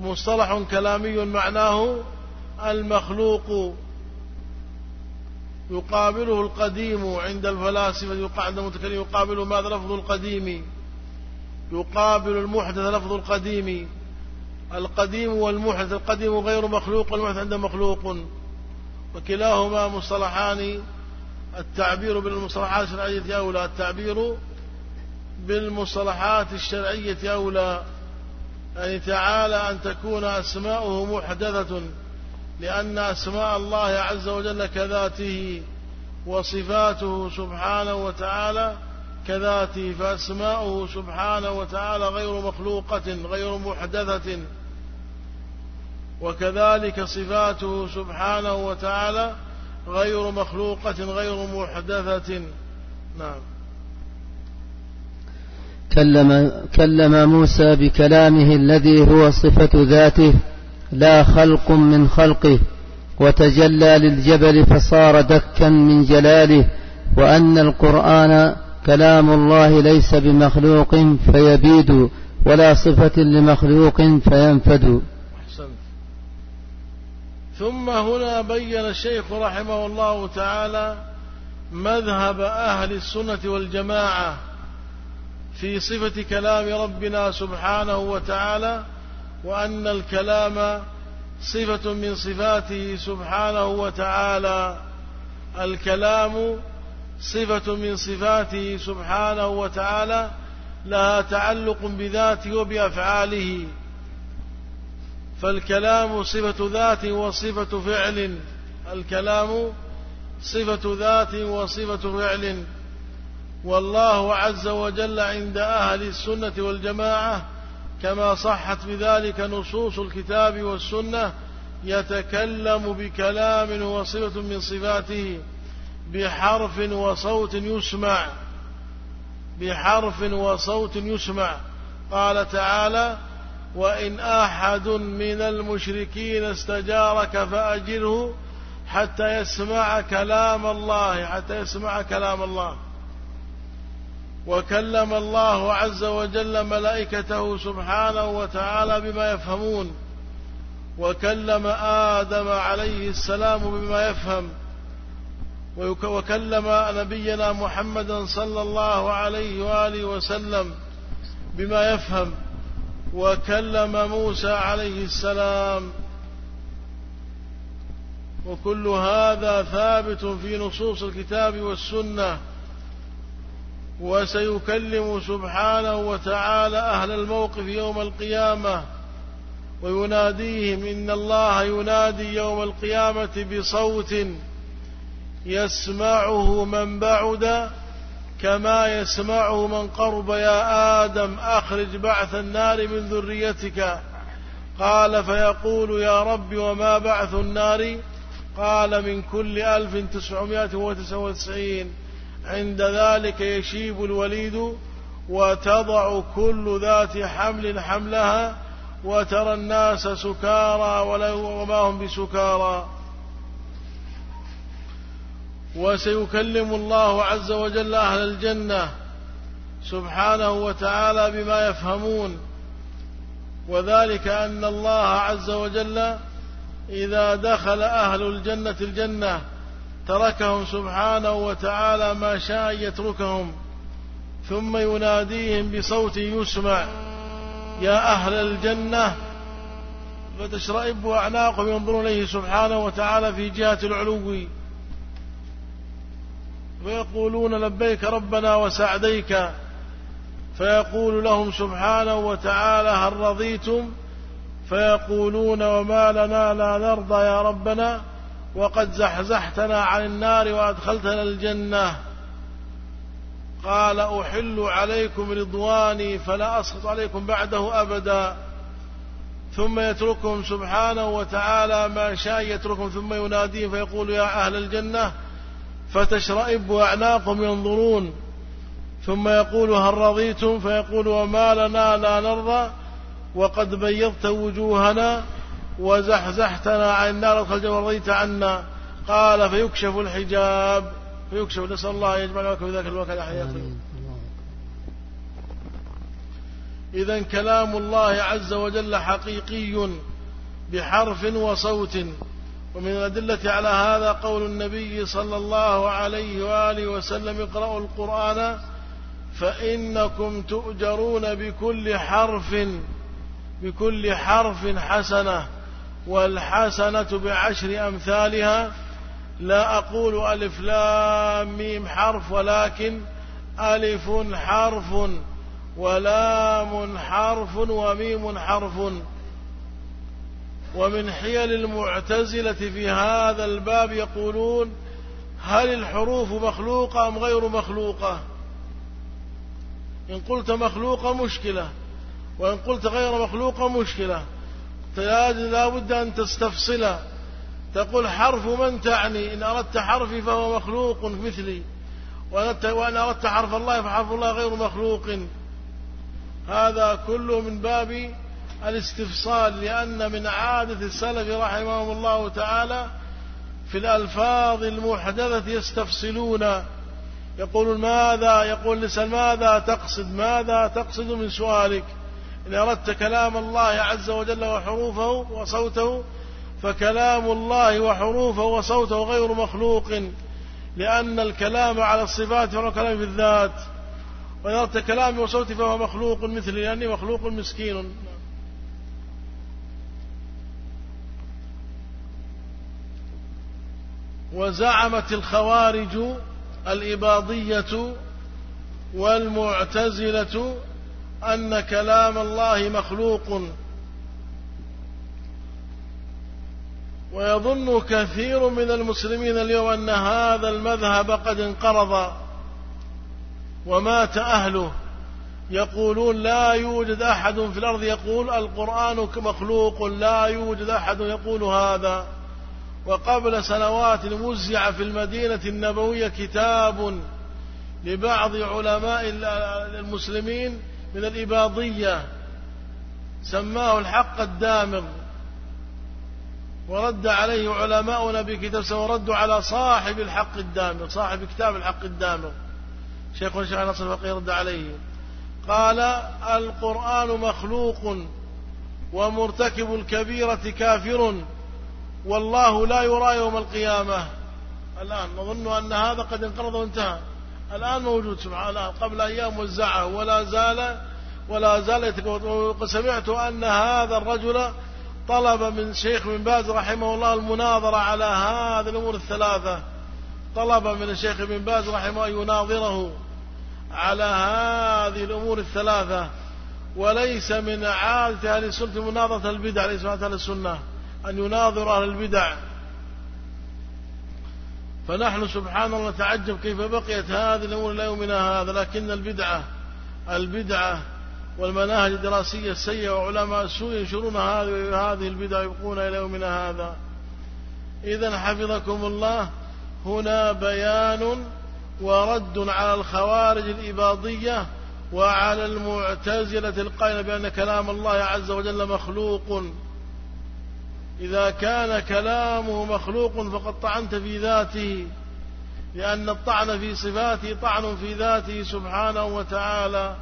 مصطلح كلامي معناه المخلوق. يقابله القديم عند الفلاسفة عند المتكلم يقابل ماذا لفظ القديم؟ يقابل المحدث لفظ القديم. القديم والمحدث القديم غير مخلوق والمحدث عنده مخلوق. وكلاهما مصطلحان التعبير بالمصطلحات الشرعية أولى التعبير بالمصطلحات الشرعية أولى. أي تعالى أن تكون أسماؤه محدثة لأن أسماء الله عز وجل كذاته وصفاته سبحانه وتعالى كذاته فأسماؤه سبحانه وتعالى غير مخلوقة غير محدثة. وكذلك صفاته سبحانه وتعالى غير مخلوقة غير محدثة. نعم. كلم, كلم موسى بكلامه الذي هو صفة ذاته لا خلق من خلقه. وتجلى للجبل فصار دكا من جلاله. وأن القرآن كلام الله ليس بمخلوق فيبيد ولا صفة لمخلوق فينفد. ثم هنا بين الشيخ رحمه الله تعالى مذهب أهل السنة والجماعة في صفة كلام ربنا سبحانه وتعالى وأن الكلام صفة من صفاته سبحانه وتعالى. الكلام صفة من صفاته سبحانه وتعالى لها تعلق بذاته وبأفعاله. فالكلام صفة ذات وصفة فعل. الكلام صفة ذات وصفة فعل. والله عز وجل عند أهل السنة والجماعة كما صحت بذلك نصوص الكتاب والسنة يتكلم بكلام وصفة من صفاته. بحرف وصوت يسمع. بحرف وصوت يسمع. قال تعالى وإن أحد من المشركين استجارك فأجره حتى يسمع كلام الله حتى يسمع كلام الله. وكلم الله عز وجل ملائكته سبحانه وتعالى بما يفهمون. وكلم آدم عليه السلام بما يفهم. وكلم نبينا محمدا صلى الله عليه وآله وسلم بما يفهم وكلم موسى عليه السلام. وكل هذا ثابت في نصوص الكتاب والسنة. وسيكلم سبحانه وتعالى أهل الموقف يوم القيامة ويناديهم إن الله ينادي يوم القيامة بصوت يسمعه من بعد كما يسمعه من قرب. يا آدم أخرج بعث النار من ذريتك. قال فيقول يا رب وما بعث النار؟ قال من كل ألف تسعمائة وتسعة وتسعين. عند ذلك يشيب الوليد وتضع كل ذات حمل حملها وترى الناس سكارى وما هم بسكارى. وسيكلم الله عز وجل أهل الجنة سبحانه وتعالى بما يفهمون وذلك أن الله عز وجل إذا دخل أهل الجنة الجنة تركهم سبحانه وتعالى ما شاء يتركهم ثم يناديهم بصوت يسمع يا أهل الجنة فتشرئب أعناقهم ينظرون إليه سبحانه وتعالى في جهة العلو. ويقولون لبيك ربنا وسعديك فيقول لهم سبحانه وتعالى هل رضيتم فيقولون وما لنا لا نرضى يا ربنا وقد زحزحتنا عن النار وأدخلتنا الجنة. قال أحل عليكم رضواني فلا أسخط عليكم بعده أبدا. ثم يتركهم سبحانه وتعالى ما شاء يتركهم ثم يناديهم فيقول يا أهل الجنة فتشرئب أعناقهم ينظرون. ثم يقول هل رضيتم؟ فيقول وما لنا لا نرضى وقد بيضت وجوهنا وزحزحتنا عن النار. ادخل ورضيت عنا. قال فيكشف الحجاب. فيكشف نسأل الله أن يجمعنا لكم ذاك الوقت حياته. إذا كلام الله عز وجل حقيقي بحرف وصوت. ومن الأدلة على هذا قول النبي صلى الله عليه وآله وسلم اقرأوا القرآن فإنكم تؤجرون بكل حرف بكل حرف حسنة والحسنة بعشر أمثالها. لا أقول ألف لام ميم حرف ولكن ألف حرف ولام حرف وميم حرف. ومن حيل المعتزلة في هذا الباب يقولون هل الحروف مخلوقة أم غير مخلوقة؟ إن قلت مخلوقة مشكلة وإن قلت غير مخلوقة مشكلة. لا بد أن تستفصل. تقول حرف من تعني؟ إن أردت حرفي فهو مخلوق مثلي. وإن أردت حرف الله فحرف الله غير مخلوق. هذا كله من باب الاستفصال لأن من عادة السلف رحمهم الله تعالى في الألفاظ المحدثة يستفصلون يقولون ماذا؟ يقول لسان ماذا تقصد؟ ماذا تقصد من سؤالك؟ إن أردت كلام الله عز وجل وحروفه وصوته فكلام الله وحروفه وصوته غير مخلوق لأن الكلام على الصفات فهو كلام في الذات. وإن أردت كلامي وصوتي فهو مخلوق مثلي لأني مخلوق مسكين. وزعمت الخوارج الإباضية والمعتزلة أن كلام الله مخلوق. ويظن كثير من المسلمين اليوم أن هذا المذهب قد انقرض ومات أهله. يقولون لا يوجد أحد في الأرض يقول القرآن مخلوق لا يوجد أحد يقول هذا. وقبل سنوات وزع في المدينة النبوية كتاب لبعض علماء المسلمين من الإباضية سماه الحق الدامغ. ورد عليه علماؤنا بكتاب ورد على صاحب الحق الدامغ صاحب كتاب الحق الدامغ. شيخنا الشيخ نصر الفقيه رد عليه. قال القرآن مخلوق ومرتكب الكبيرة كافر. والله لا يرى يوم القيامة. الآن نظن أن هذا قد انقرض وانتهى. الآن موجود سبحان الله قبل أيام وزعه. ولا زال ولا زال سمعت أن هذا الرجل طلب من شيخ بن باز رحمه الله المناظرة على هذه الأمور الثلاثة. طلب من الشيخ بن باز رحمه أن يناظره على هذه الأمور الثلاثة. وليس من عادة أهل السنة مناظرة البدع ليس من أهل السنة. أن يناظر أهل البدع. فنحن سبحان الله نتعجب كيف بقيت هذه الأمور إلى يومنا هذا لكن البدعة البدعة والمناهج الدراسية السيئة وعلماء السوء ينشرون هذه هذه البدع يبقون إلى يومنا هذا. إذا حفظكم الله هنا بيان ورد على الخوارج الإباضية وعلى المعتزلة القائلة بأن كلام الله عز وجل مخلوق. إذا كان كلامه مخلوق فقد طعنت في ذاته لأن الطعن في صفاته طعن في ذاته سبحانه وتعالى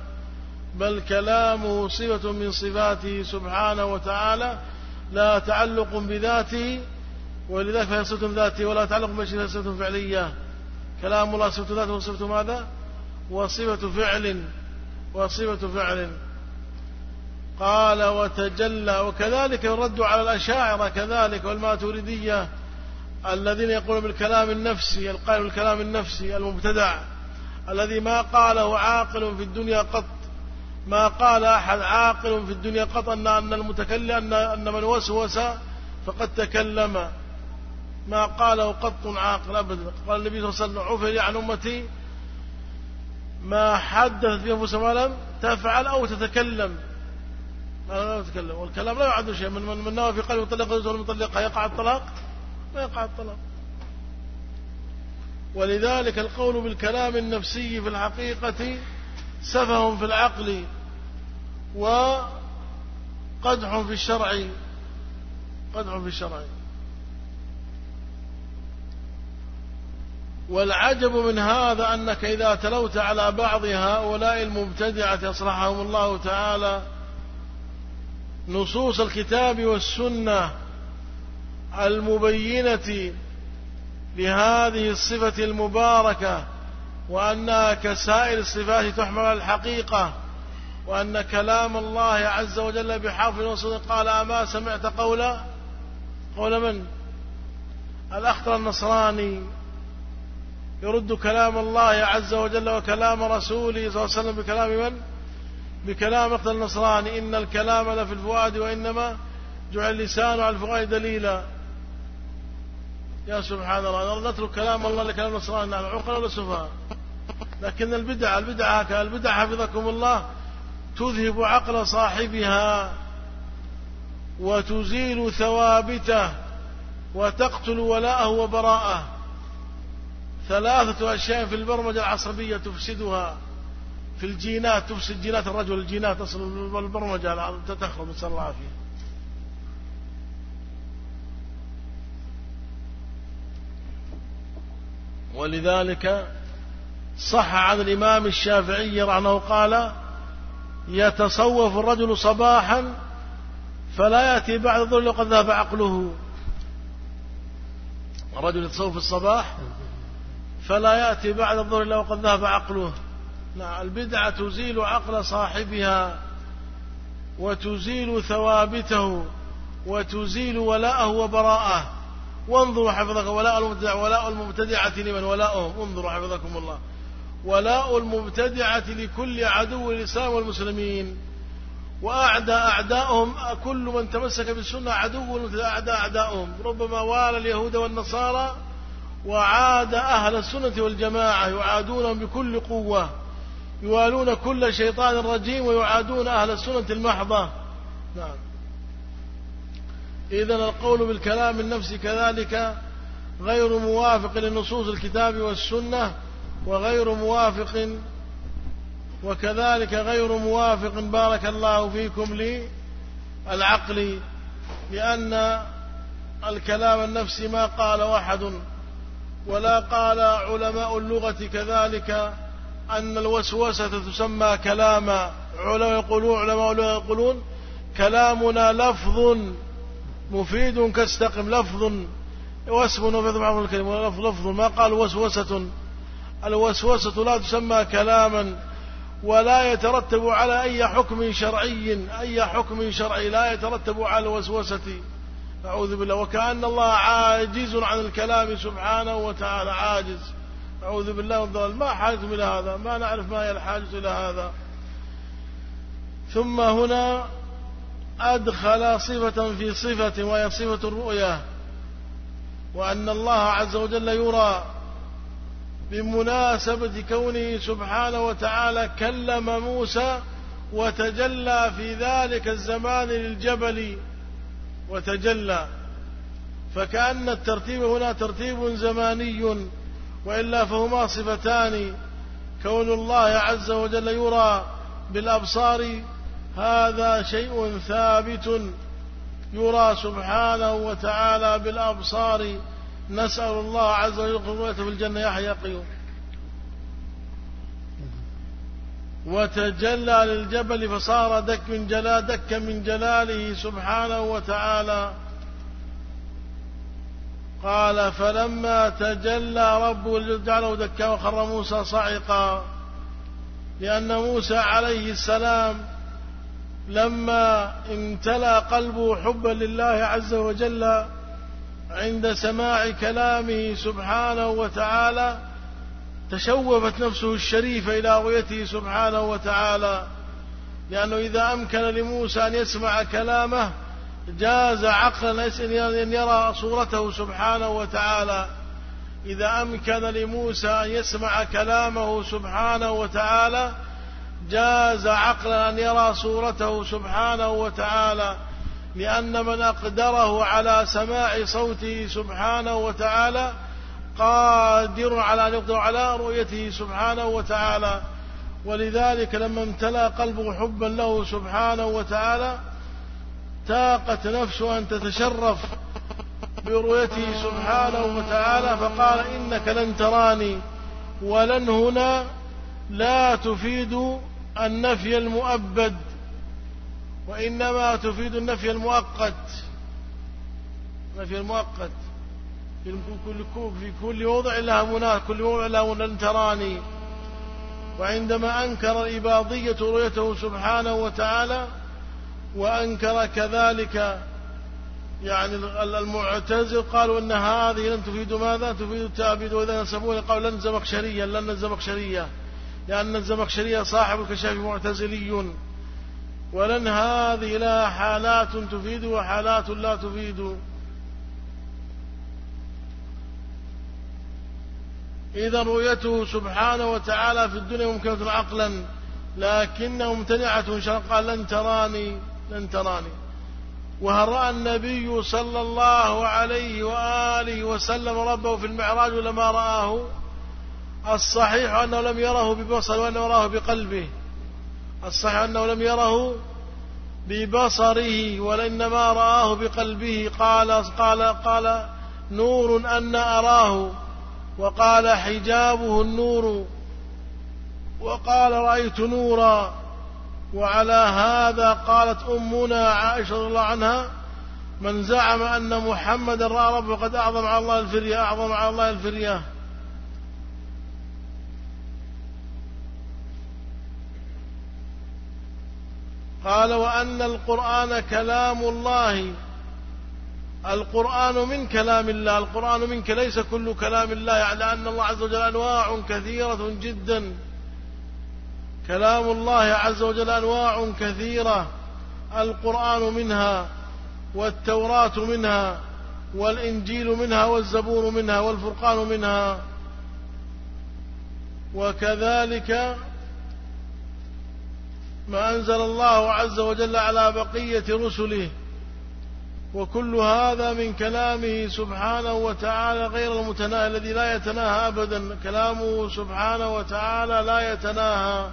بل كلامه صفة من صفاته سبحانه وتعالى لا تعلق بذاته ولذلك فهي صفة ذاته ولا تعلق بشيء صفة فعلية. كلام الله صفة ذاته وصفة ماذا؟ وصفة فعل وصفة فعل. قال وتجلى وكذلك يرد على الأشاعرة كذلك والماتريدية الذين يقولون بالكلام النفسي القائل بالكلام النفسي المبتدع الذي ما قاله عاقل في الدنيا قط ما قال أحد عاقل في الدنيا قط أن أن المتكلم أن أن من وسوس فقد تكلم. ما قاله قط عاقل أبدا. قال النبي صلى الله عليه وسلم عفري عن أمتي ما حدثت به أنفسها ما لم تفعل أو تتكلم. لا تتكلم والكلام لا يعد شيء. من من, نوى في قلبه طلق زوجته المطلقة يقع الطلاق؟ ما يقع الطلاق. ولذلك القول بالكلام النفسي في الحقيقة سفه في العقل وقدح في الشرع. قدح في الشرع. والعجب من هذا أنك إذا تلوت على بعض هؤلاء المبتدعة أصلحهم الله تعالى نصوص الكتاب والسنة المبينة لهذه الصفة المباركة وأنها كسائر الصفات تحمل على الحقيقة وأن كلام الله عز وجل بحرف وصد قال أما سمعت قولا؟ قول من؟ الأخطر النصراني. يرد كلام الله عز وجل وكلام رسوله صلى الله عليه وسلم بكلام من؟ بكلام اقتل النصراني إن الكلام لفي الفؤاد وإنما جعل اللسان على الفؤاد دليلا. يا سبحان الله نترك كلام الله لكلام النصراني نعم عقل ولا سفهاء؟ لكن البدع البدع هكذا البدع حفظكم الله تذهب عقل صاحبها وتزيل ثوابته وتقتل ولاءه وبراءه. ثلاثة أشياء في البرمجة العصبية تفسدها. في الجينات تفسد جينات الرجل الجينات أصل البرمجة تخرب نسأل الله العافية ولذلك صح عن الإمام الشافعي رحمه قال يتصوف الرجل صباحا فلا يأتي بعد الظهر لو قد ذهب عقله. الرجل يتصوف الصباح فلا يأتي بعد الظهر لو قد ذهب عقله. نعم البدعة تزيل عقل صاحبها وتزيل ثوابته وتزيل ولاءه وبراءه. وانظروا حفظك ولاء المبتدع ولاء المبتدعة لمن؟ ولاءهم انظروا حفظكم الله. ولاء المبتدعة لكل عدو الإسلام والمسلمين. وأعدى أعداؤهم كل من تمسك بالسنة عدو أعدى أعداؤهم. ربما والى اليهود والنصارى وعاد أهل السنة والجماعة يعادونهم بكل قوة. يوالون كل شيطان رجيم ويعادون أهل السنة المحضة. نعم. إذا القول بالكلام النفسي كذلك غير موافق لنصوص الكتاب والسنة وغير موافق وكذلك غير موافق بارك الله فيكم للعقل لأن الكلام النفسي ما قال أحد ولا قال علماء اللغة كذلك أن الوسوسة تسمى كلاما علماء يقولون علماء يقولون كلامنا لفظ مفيد كاستقم لفظ واسم وفي بعض الكلمة لفظ. ما قال وسوسة؟ الوسوسة لا تسمى كلاما ولا يترتب على أي حكم شرعي أي حكم شرعي لا يترتب على الوسوسة. أعوذ بالله. وكأن الله عاجز عن الكلام سبحانه وتعالى عاجز. أعوذ بالله من الضلال. ما حاجتم إلى هذا؟ ما نعرف ما هي الحاجة إلى هذا. ثم هنا أدخل صفة في صفة وهي صفة الرؤيا. وأن الله عز وجل يرى بمناسبة كونه سبحانه وتعالى كلم موسى وتجلى في ذلك الزمان للجبل وتجلى. فكأن الترتيب هنا ترتيب زماني. وإلا فهما صفتان. كون الله عز وجل يرى بالأبصار هذا شيء ثابت. يرى سبحانه وتعالى بالأبصار. نسأل الله عز وجل قدرته في الجنة يحيى قيوم. وتجلى للجبل فصار دك من جلا دكا من جلاله سبحانه وتعالى. قال فلما تجلى ربه جعله دكا وخر موسى صعقا لأن موسى عليه السلام لما امتلأ قلبه حبا لله عز وجل عند سماع كلامه سبحانه وتعالى تشوفت نفسه الشريفة إلى رؤيته سبحانه وتعالى لأنه إذا أمكن لموسى أن يسمع كلامه جاز عقلا أن يرى صورته سبحانه وتعالى. إذا أمكن لموسى أن يسمع كلامه سبحانه وتعالى جاز عقلا أن يرى صورته سبحانه وتعالى. لأن من أقدره على سماع صوته سبحانه وتعالى قادر على أن يقدر على رؤيته سبحانه وتعالى. ولذلك لما امتلأ قلبه حبا له سبحانه وتعالى تاقت نفسه أن تتشرف برؤيته سبحانه وتعالى فقال إنك لن تراني ولن هنا لا تفيد النفي المؤبد وإنما تفيد النفي المؤقت. النفي المؤقت في كل في كل موضع لها مناه كل موضع لها لن تراني. وعندما أنكر الإباضية رؤيته سبحانه وتعالى وأنكر كذلك. يعني المعتزل قالوا أن هذه لن تفيد ماذا؟ تفيد التعبيد. وإذا نسبوه قالوا لن زمخشريا لن الزمخشرية. لأن الزمخشرية صاحب الكشاف معتزلي. ولن هذه لها حالات تفيد وحالات لا تفيد. إذا رؤيته سبحانه وتعالى في الدنيا ممكنة عقلا لكنه ممتنعة قال لن تراني. لن تراني. وهل رأى النبي صلى الله عليه وآله وسلم ربه في المعراج ولا ما رآه؟ الصحيح أنه لم يره ببصر وأنه رآه بقلبه. الصحيح أنه لم يره ببصره وإنما رآه بقلبه. قال قال قال نور أن أراه. وقال حجابه النور. وقال رأيت نورا. وعلى هذا قالت أمنا عائشة رضي الله عنها من زعم أن محمدا رأى ربه قد أعظم على الله الفرية أعظم على الله الفرية. قال وأن القرآن كلام الله القرآن من كلام الله القرآن منك ليس كل كلام الله يعني أن الله عز وجل أنواع كثيرة جدا. كلام الله عز وجل أنواع كثيرة القرآن منها والتوراة منها والإنجيل منها والزبور منها والفرقان منها وكذلك ما أنزل الله عز وجل على بقية رسله وكل هذا من كلامه سبحانه وتعالى غير المتناهي الذي لا يتناهى أبدا كلامه سبحانه وتعالى لا يتناهى.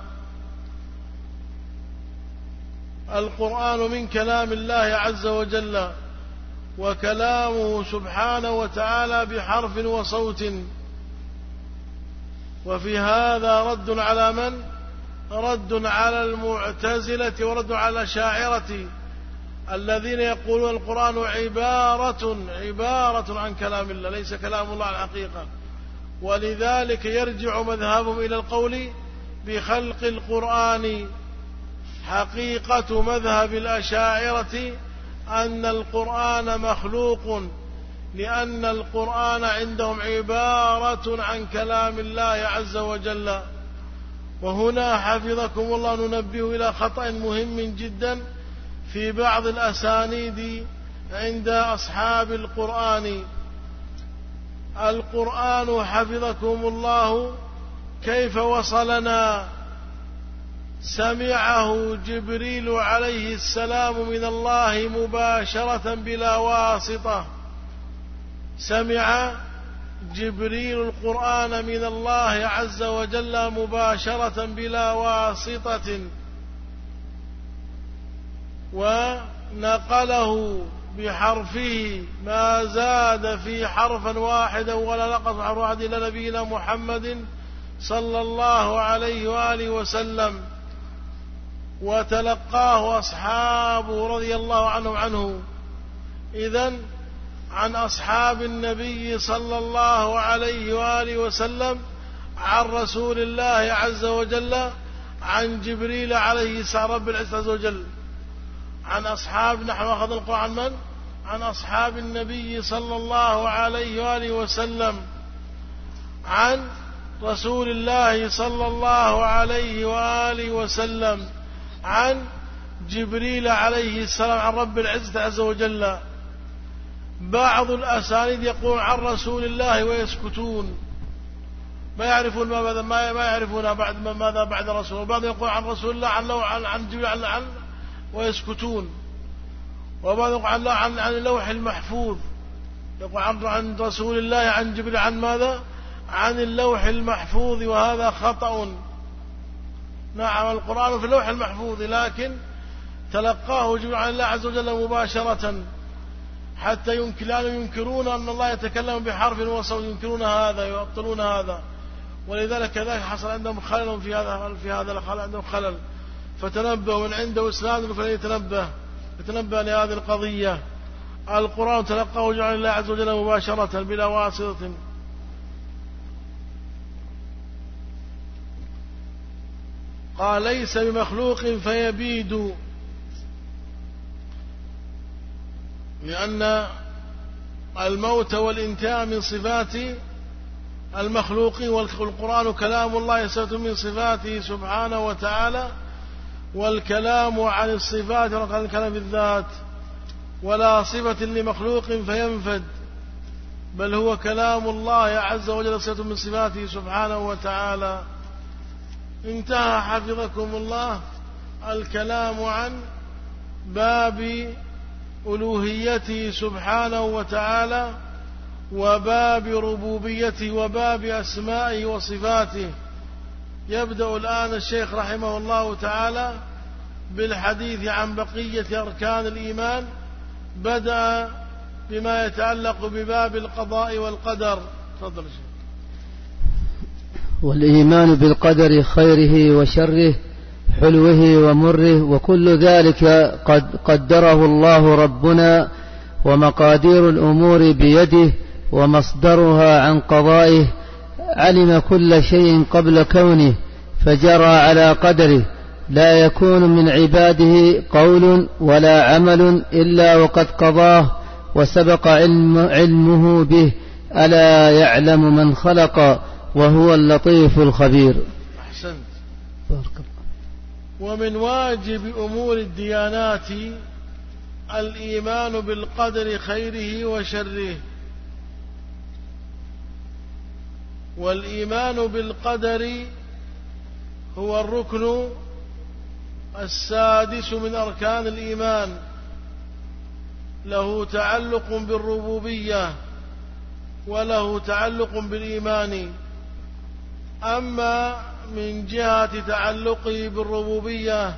القرآن من كلام الله عز وجل وكلامه سبحانه وتعالى بحرف وصوت. وفي هذا رد على من؟ رد على المعتزلة ورد على الأشاعرة الذين يقولون القرآن عبارة عبارة عن كلام الله ليس كلام الله الحقيقة. ولذلك يرجع مذهبهم إلى القول بخلق القرآن حقيقة مذهب الأشاعرة أن القرآن مخلوق لأن القرآن عندهم عبارة عن كلام الله عز وجل. وهنا حفظكم الله ننبه إلى خطأ مهم جدا في بعض الأسانيد عند أصحاب القرآن. القرآن حفظكم الله كيف وصلنا سمعه جبريل عليه السلام من الله مباشرة بلا واسطة. سمع جبريل القرآن من الله عز وجل مباشرة بلا واسطة. ونقله بحرفه ما زاد في حرفا واحدا ولا نقص حرف واحد إلى نبينا محمد صلى الله عليه وآله وسلم. وتلقاه أصحابه رضي الله عنهم عنه. إذا عن أصحاب النبي صلى الله عليه وآله وسلم عن رسول الله عز وجل عن جبريل عليه السلام رب العزة عز وجل. عن أصحاب نحن أخذ القرآن من؟ عن أصحاب النبي صلى الله عليه وآله وسلم عن رسول الله صلى الله عليه وآله وسلم. عن جبريل عليه السلام عن رب العزة عز وجل. بعض الأسانيد يقول عن رسول الله ويسكتون. ما يعرفون ما ما يعرفون بعد ماذا بعد رسول وبعض يقول عن رسول الله عن عن عن جبريل عن, عن ويسكتون. وبعض يقول عن عن عن اللوح المحفوظ. يقول عن عن رسول الله عن جبريل عن ماذا؟ عن اللوح المحفوظ. وهذا خطأ. نعم القرآن في اللوح المحفوظ لكن تلقاه جبريل عن الله عز وجل مباشرة حتى ينكر ينكرون أن الله يتكلم بحرف وصوت ينكرون هذا يبطلون هذا. ولذلك كذلك حصل عندهم خلل في هذا في هذا الخلل عندهم خلل. فتنبه من عنده إسناد فليتنبه يتنبه لهذه القضية. القرآن تلقاه جعل الله عز وجل مباشرة بلا واسطة. قال ليس بمخلوق فيبيد. لأن الموت والانتهاء من صفات المخلوقين والقرآن كلام الله يسأل من صفاته سبحانه وتعالى والكلام عن الصفات وقال الكلام بالذات. ولا صفة لمخلوق فينفد بل هو كلام الله عز وجل صفة من صفاته سبحانه وتعالى. انتهى حفظكم الله الكلام عن باب ألوهيته سبحانه وتعالى وباب ربوبيته وباب أسمائه وصفاته. يبدأ الآن الشيخ رحمه الله تعالى بالحديث عن بقية أركان الإيمان. بدأ بما يتعلق بباب القضاء والقدر. تفضل شيخ. والإيمان بالقدر خيره وشره حلوة ومره وكل ذلك قد قدره الله ربنا ومقادير الأمور بيده ومصدرها عن قضائه علم كل شيء قبل كونه فجرى على قدره. لا يكون من عباده قول ولا عمل إلا وقد قضاه وسبق علم علمه به ألا يعلم من خلق. وهو اللطيف الخبير. أحسنت. ومن واجب أمور الديانات الإيمان بالقدر خيره وشره. والإيمان بالقدر هو الركن السادس من أركان الإيمان. له تعلق بالربوبية وله تعلق بالإيمان. أما من جهة تعلقه بالربوبية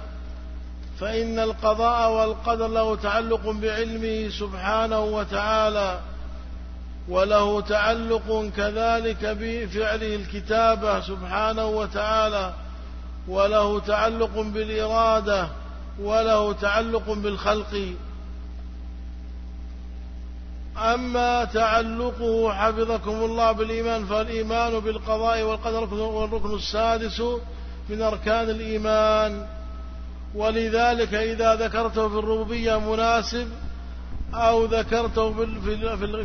فإن القضاء والقدر له تعلق بعلمه سبحانه وتعالى وله تعلق كذلك بفعله الكتابة سبحانه وتعالى وله تعلق بالإرادة وله تعلق بالخلق. أما تعلقه حفظكم الله بالإيمان فالإيمان بالقضاء والقدر والركن السادس من أركان الإيمان. ولذلك إذا ذكرته في الربوبية مناسب أو ذكرته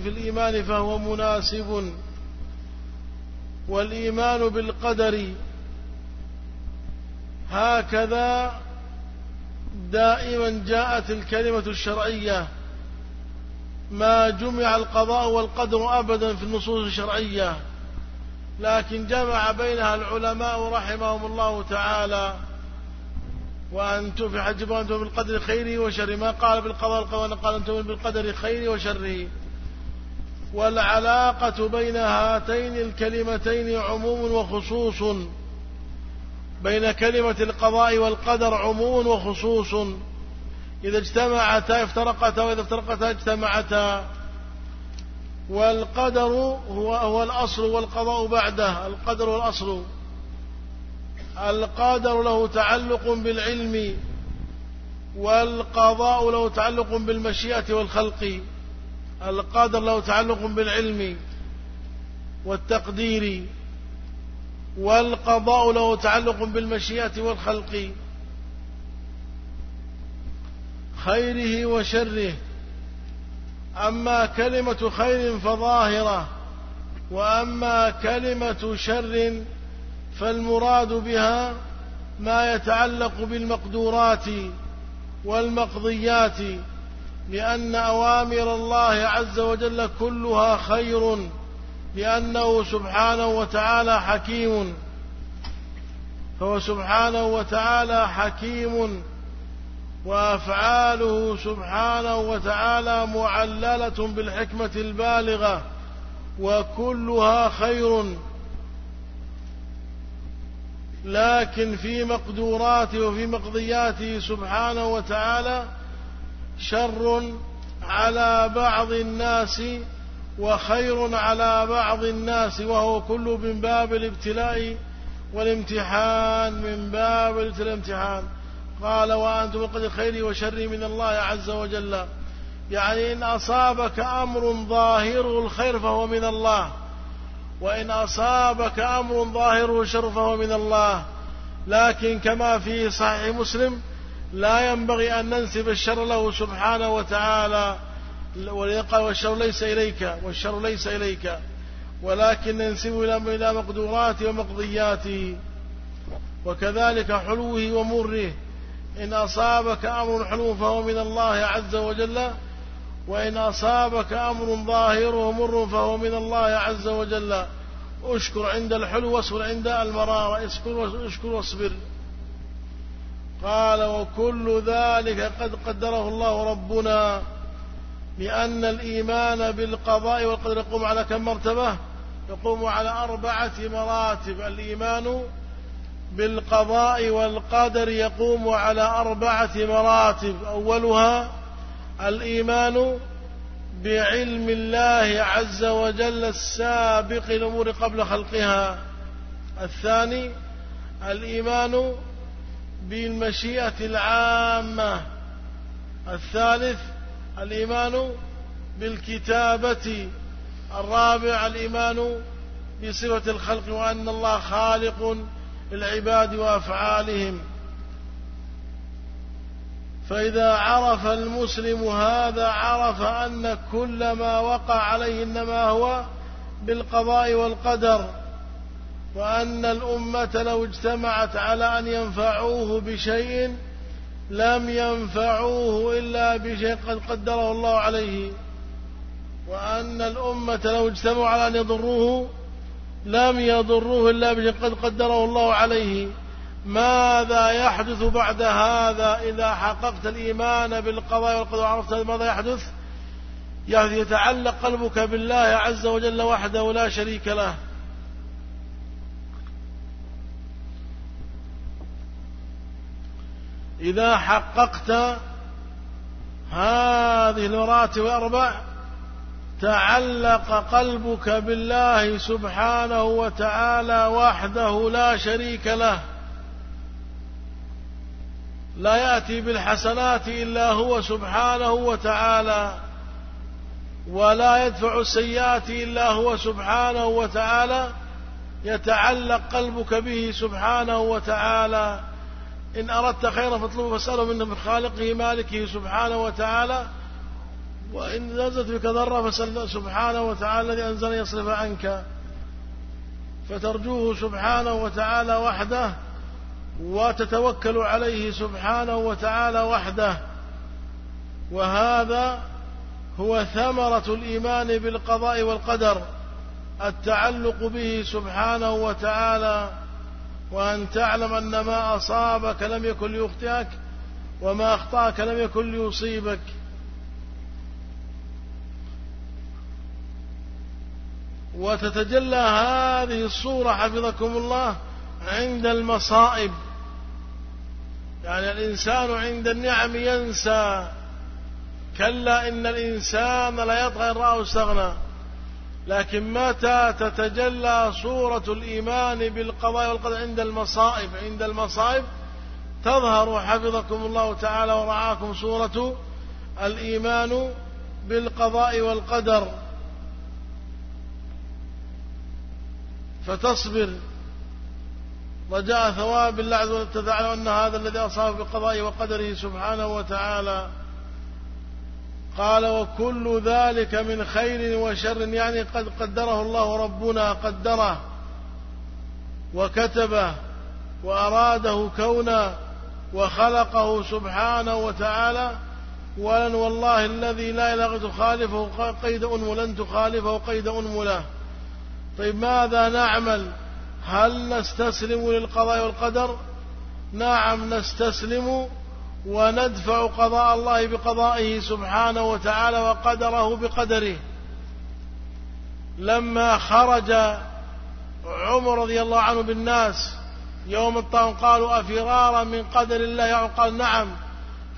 في الإيمان فهو مناسب. والإيمان بالقدر هكذا دائما جاءت الكلمة الشرعية. ما جمع القضاء والقدر أبدا في النصوص الشرعية لكن جمع بينها العلماء رحمهم الله تعالى. وأنتم في حج أنتم بالقدر خيره وشره. ما قال بالقضاء والقدر قال أنتم بالقدر خيره وشره. والعلاقة بين هاتين الكلمتين عموم وخصوص. بين كلمة القضاء والقدر عموم وخصوص. إذا اجتمعتا افترقتا وإذا افترقتا اجتمعتا. والقدر هو هو الأصل والقضاء بعده. القدر والأصل القدر له تعلق بالعلم والقضاء له تعلق بالمشيئة والخلق. القدر له تعلق بالعلم والتقدير والقضاء له تعلق بالمشيئة والخلق. خيره وشره. أما كلمة خير فظاهرة وأما كلمة شر فالمراد بها ما يتعلق بالمقدورات والمقضيات لأن أوامر الله عز وجل كلها خير لأنه سبحانه وتعالى حكيم. فهو سبحانه وتعالى حكيم. وأفعاله سبحانه وتعالى معللة بالحكمة البالغة وكلها خير. لكن في مقدوراته وفي مقضياته سبحانه وتعالى شر على بعض الناس وخير على بعض الناس وهو كل من باب الابتلاء والامتحان من باب الامتحان. قال وأنتم قد خير وشر من الله عز وجل. يعني إن أصابك أمر ظاهره الخير فهو من الله. وإن أصابك أمر ظاهره الشر فهو من الله. لكن كما في صحيح مسلم لا ينبغي أن ننسب الشر له سبحانه وتعالى. وليقال والشر ليس إليك والشر ليس إليك. ولكن ننسبه إلى مقدوراته ومقضياته. وكذلك حلوة ومره. إن أصابك أمر حلو فهو من الله عز وجل وإن أصابك أمر ظاهر مر فهو من الله عز وجل. أشكر عند الحلو واصبر عند المرارة اشكر واصبر. قال وكل ذلك قد قدره الله ربنا لأن الإيمان بالقضاء والقدر يقوم على كم مرتبة؟ يقوم على أربعة مراتب. الإيمان بالقضاء والقدر يقوم على أربعة مراتب. أولها الإيمان بعلم الله عز وجل السابق الأمور قبل خلقها. الثاني الإيمان بالمشيئة العامة. الثالث الإيمان بالكتابة. الرابع الإيمان بصفة الخلق وأن الله خالق للعباد وأفعالهم. فإذا عرف المسلم هذا عرف أن كل ما وقع عليه إنما هو بالقضاء والقدر وأن الأمة لو اجتمعت على أن ينفعوه بشيء لم ينفعوه إلا بشيء قد قدره الله عليه وأن الأمة لو اجتمعوا على أن يضروه لم يضروه إلا بشيء قد قدره الله عليه. ماذا يحدث بعد هذا إذا حققت الإيمان بالقضاء والقدر وعرفت ماذا يحدث يتعلق قلبك بالله عز وجل وحده لا شريك له. إذا حققت هذه المراتب الأربع تعلق قلبك بالله سبحانه وتعالى وحده لا شريك له. لا يأتي بالحسنات إلا هو سبحانه وتعالى ولا يدفع السيئات إلا هو سبحانه وتعالى. يتعلق قلبك به سبحانه وتعالى. إن أردت خيرا فاطلبه فاسأله منه من خالقه مالكه سبحانه وتعالى. وإن نزلت بك ضرة فسأل سبحانه وتعالى الذي أنزل يصرف عنك. فترجوه سبحانه وتعالى وحده وتتوكل عليه سبحانه وتعالى وحده. وهذا هو ثمرة الإيمان بالقضاء والقدر التعلق به سبحانه وتعالى. وأن تعلم أن ما أصابك لم يكن ليخطئك وما أخطأك لم يكن ليصيبك. وتتجلى هذه الصورة حفظكم الله عند المصائب. يعني الإنسان عند النعم ينسى. كلا إن الإنسان لا يطغى إن رآه استغنى. لكن متى تتجلى صورة الإيمان بالقضاء والقدر عند المصائب؟ عند المصائب تظهر حفظكم الله تعالى ورعاكم صورة الإيمان بالقضاء والقدر. فتصبر. رجاء ثواب الله عز وجل تعلم أن هذا الذي أصاب بقضائه وقدره سبحانه وتعالى. قال وكل ذلك من خير وشر. يعني قد قدره الله ربنا قدره وكتبه وأراده كونا وخلقه سبحانه وتعالى. ولن والله الذي لا إله تخالفه قيد أنم لن تخالفه قيد أنم له طيب ماذا نعمل؟ هل نستسلم للقضاء والقدر؟ نعم نستسلم وندفع قضاء الله بقضائه سبحانه وتعالى وقدره بقدره. لما خرج عمر رضي الله عنه بالناس يوم الطعام قالوا أفرارا من قدر الله؟ قال نعم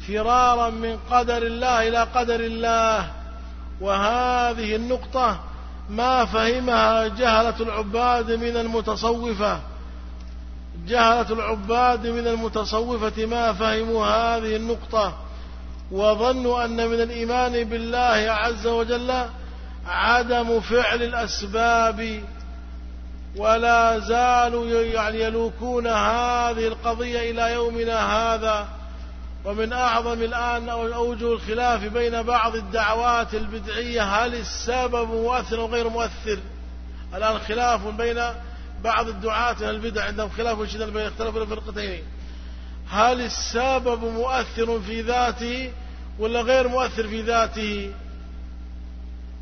فرارا من قدر الله إلى قدر الله. وهذه النقطة ما فهمها جهلة العباد من المتصوفة. جهلة العباد من المتصوفة ما فهموا هذه النقطة وظنوا أن من الإيمان بالله عز وجل عدم فعل الأسباب ولا زالوا يعني يلوكون هذه القضية إلى يومنا هذا. ومن أعظم الآن أوجه الخلاف بين بعض الدعوات البدعية هل السبب مؤثر أو غير مؤثر؟ الآن خلاف بين بعض الدعاة البدع عندهم خلاف شديد بين اختلاف الفرقتين. هل السبب مؤثر في ذاته ولا غير مؤثر في ذاته؟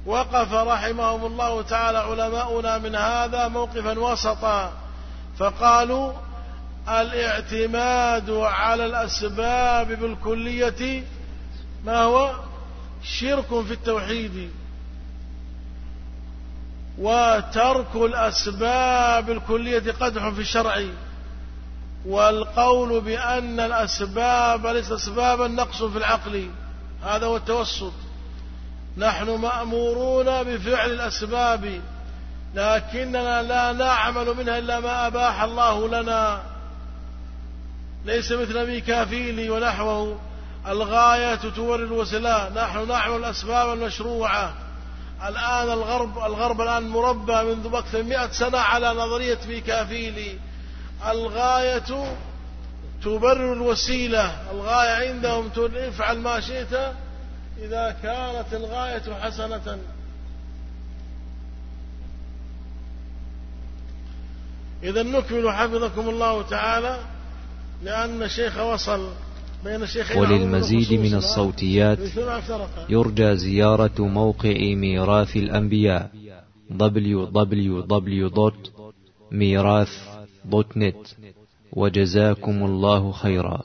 وقف رحمهم الله تعالى علماؤنا من هذا موقفا وسطا فقالوا الاعتماد على الأسباب بالكلية ما هو؟ شرك في التوحيد. وترك الأسباب الكلية قدح في الشرع. والقول بأن الأسباب ليس أسبابا نقص في العقل. هذا هو التوسط. نحن مأمورون بفعل الأسباب لكننا لا نعمل منها إلا ما أباح الله لنا. ليس مثل ميكافيلي ونحوه. الغاية تبرر الوسيلة نحن نعمل الأسباب المشروعة. الآن الغرب الغرب الآن مربى منذ أكثر من مئة سنة على نظرية ميكافيلي الغاية تبرر الوسيلة. الغاية عندهم افعل ما شئت. إذا كانت الغاية حسنة. إذا نكمل حفظكم الله تعالى. لأن الشيخ وصل بين الشيخين وللمزيد من الصوتيات يرجى زيارة موقع ميراث الأنبياء. www.ميراث.net وجزاكم الله خيرا.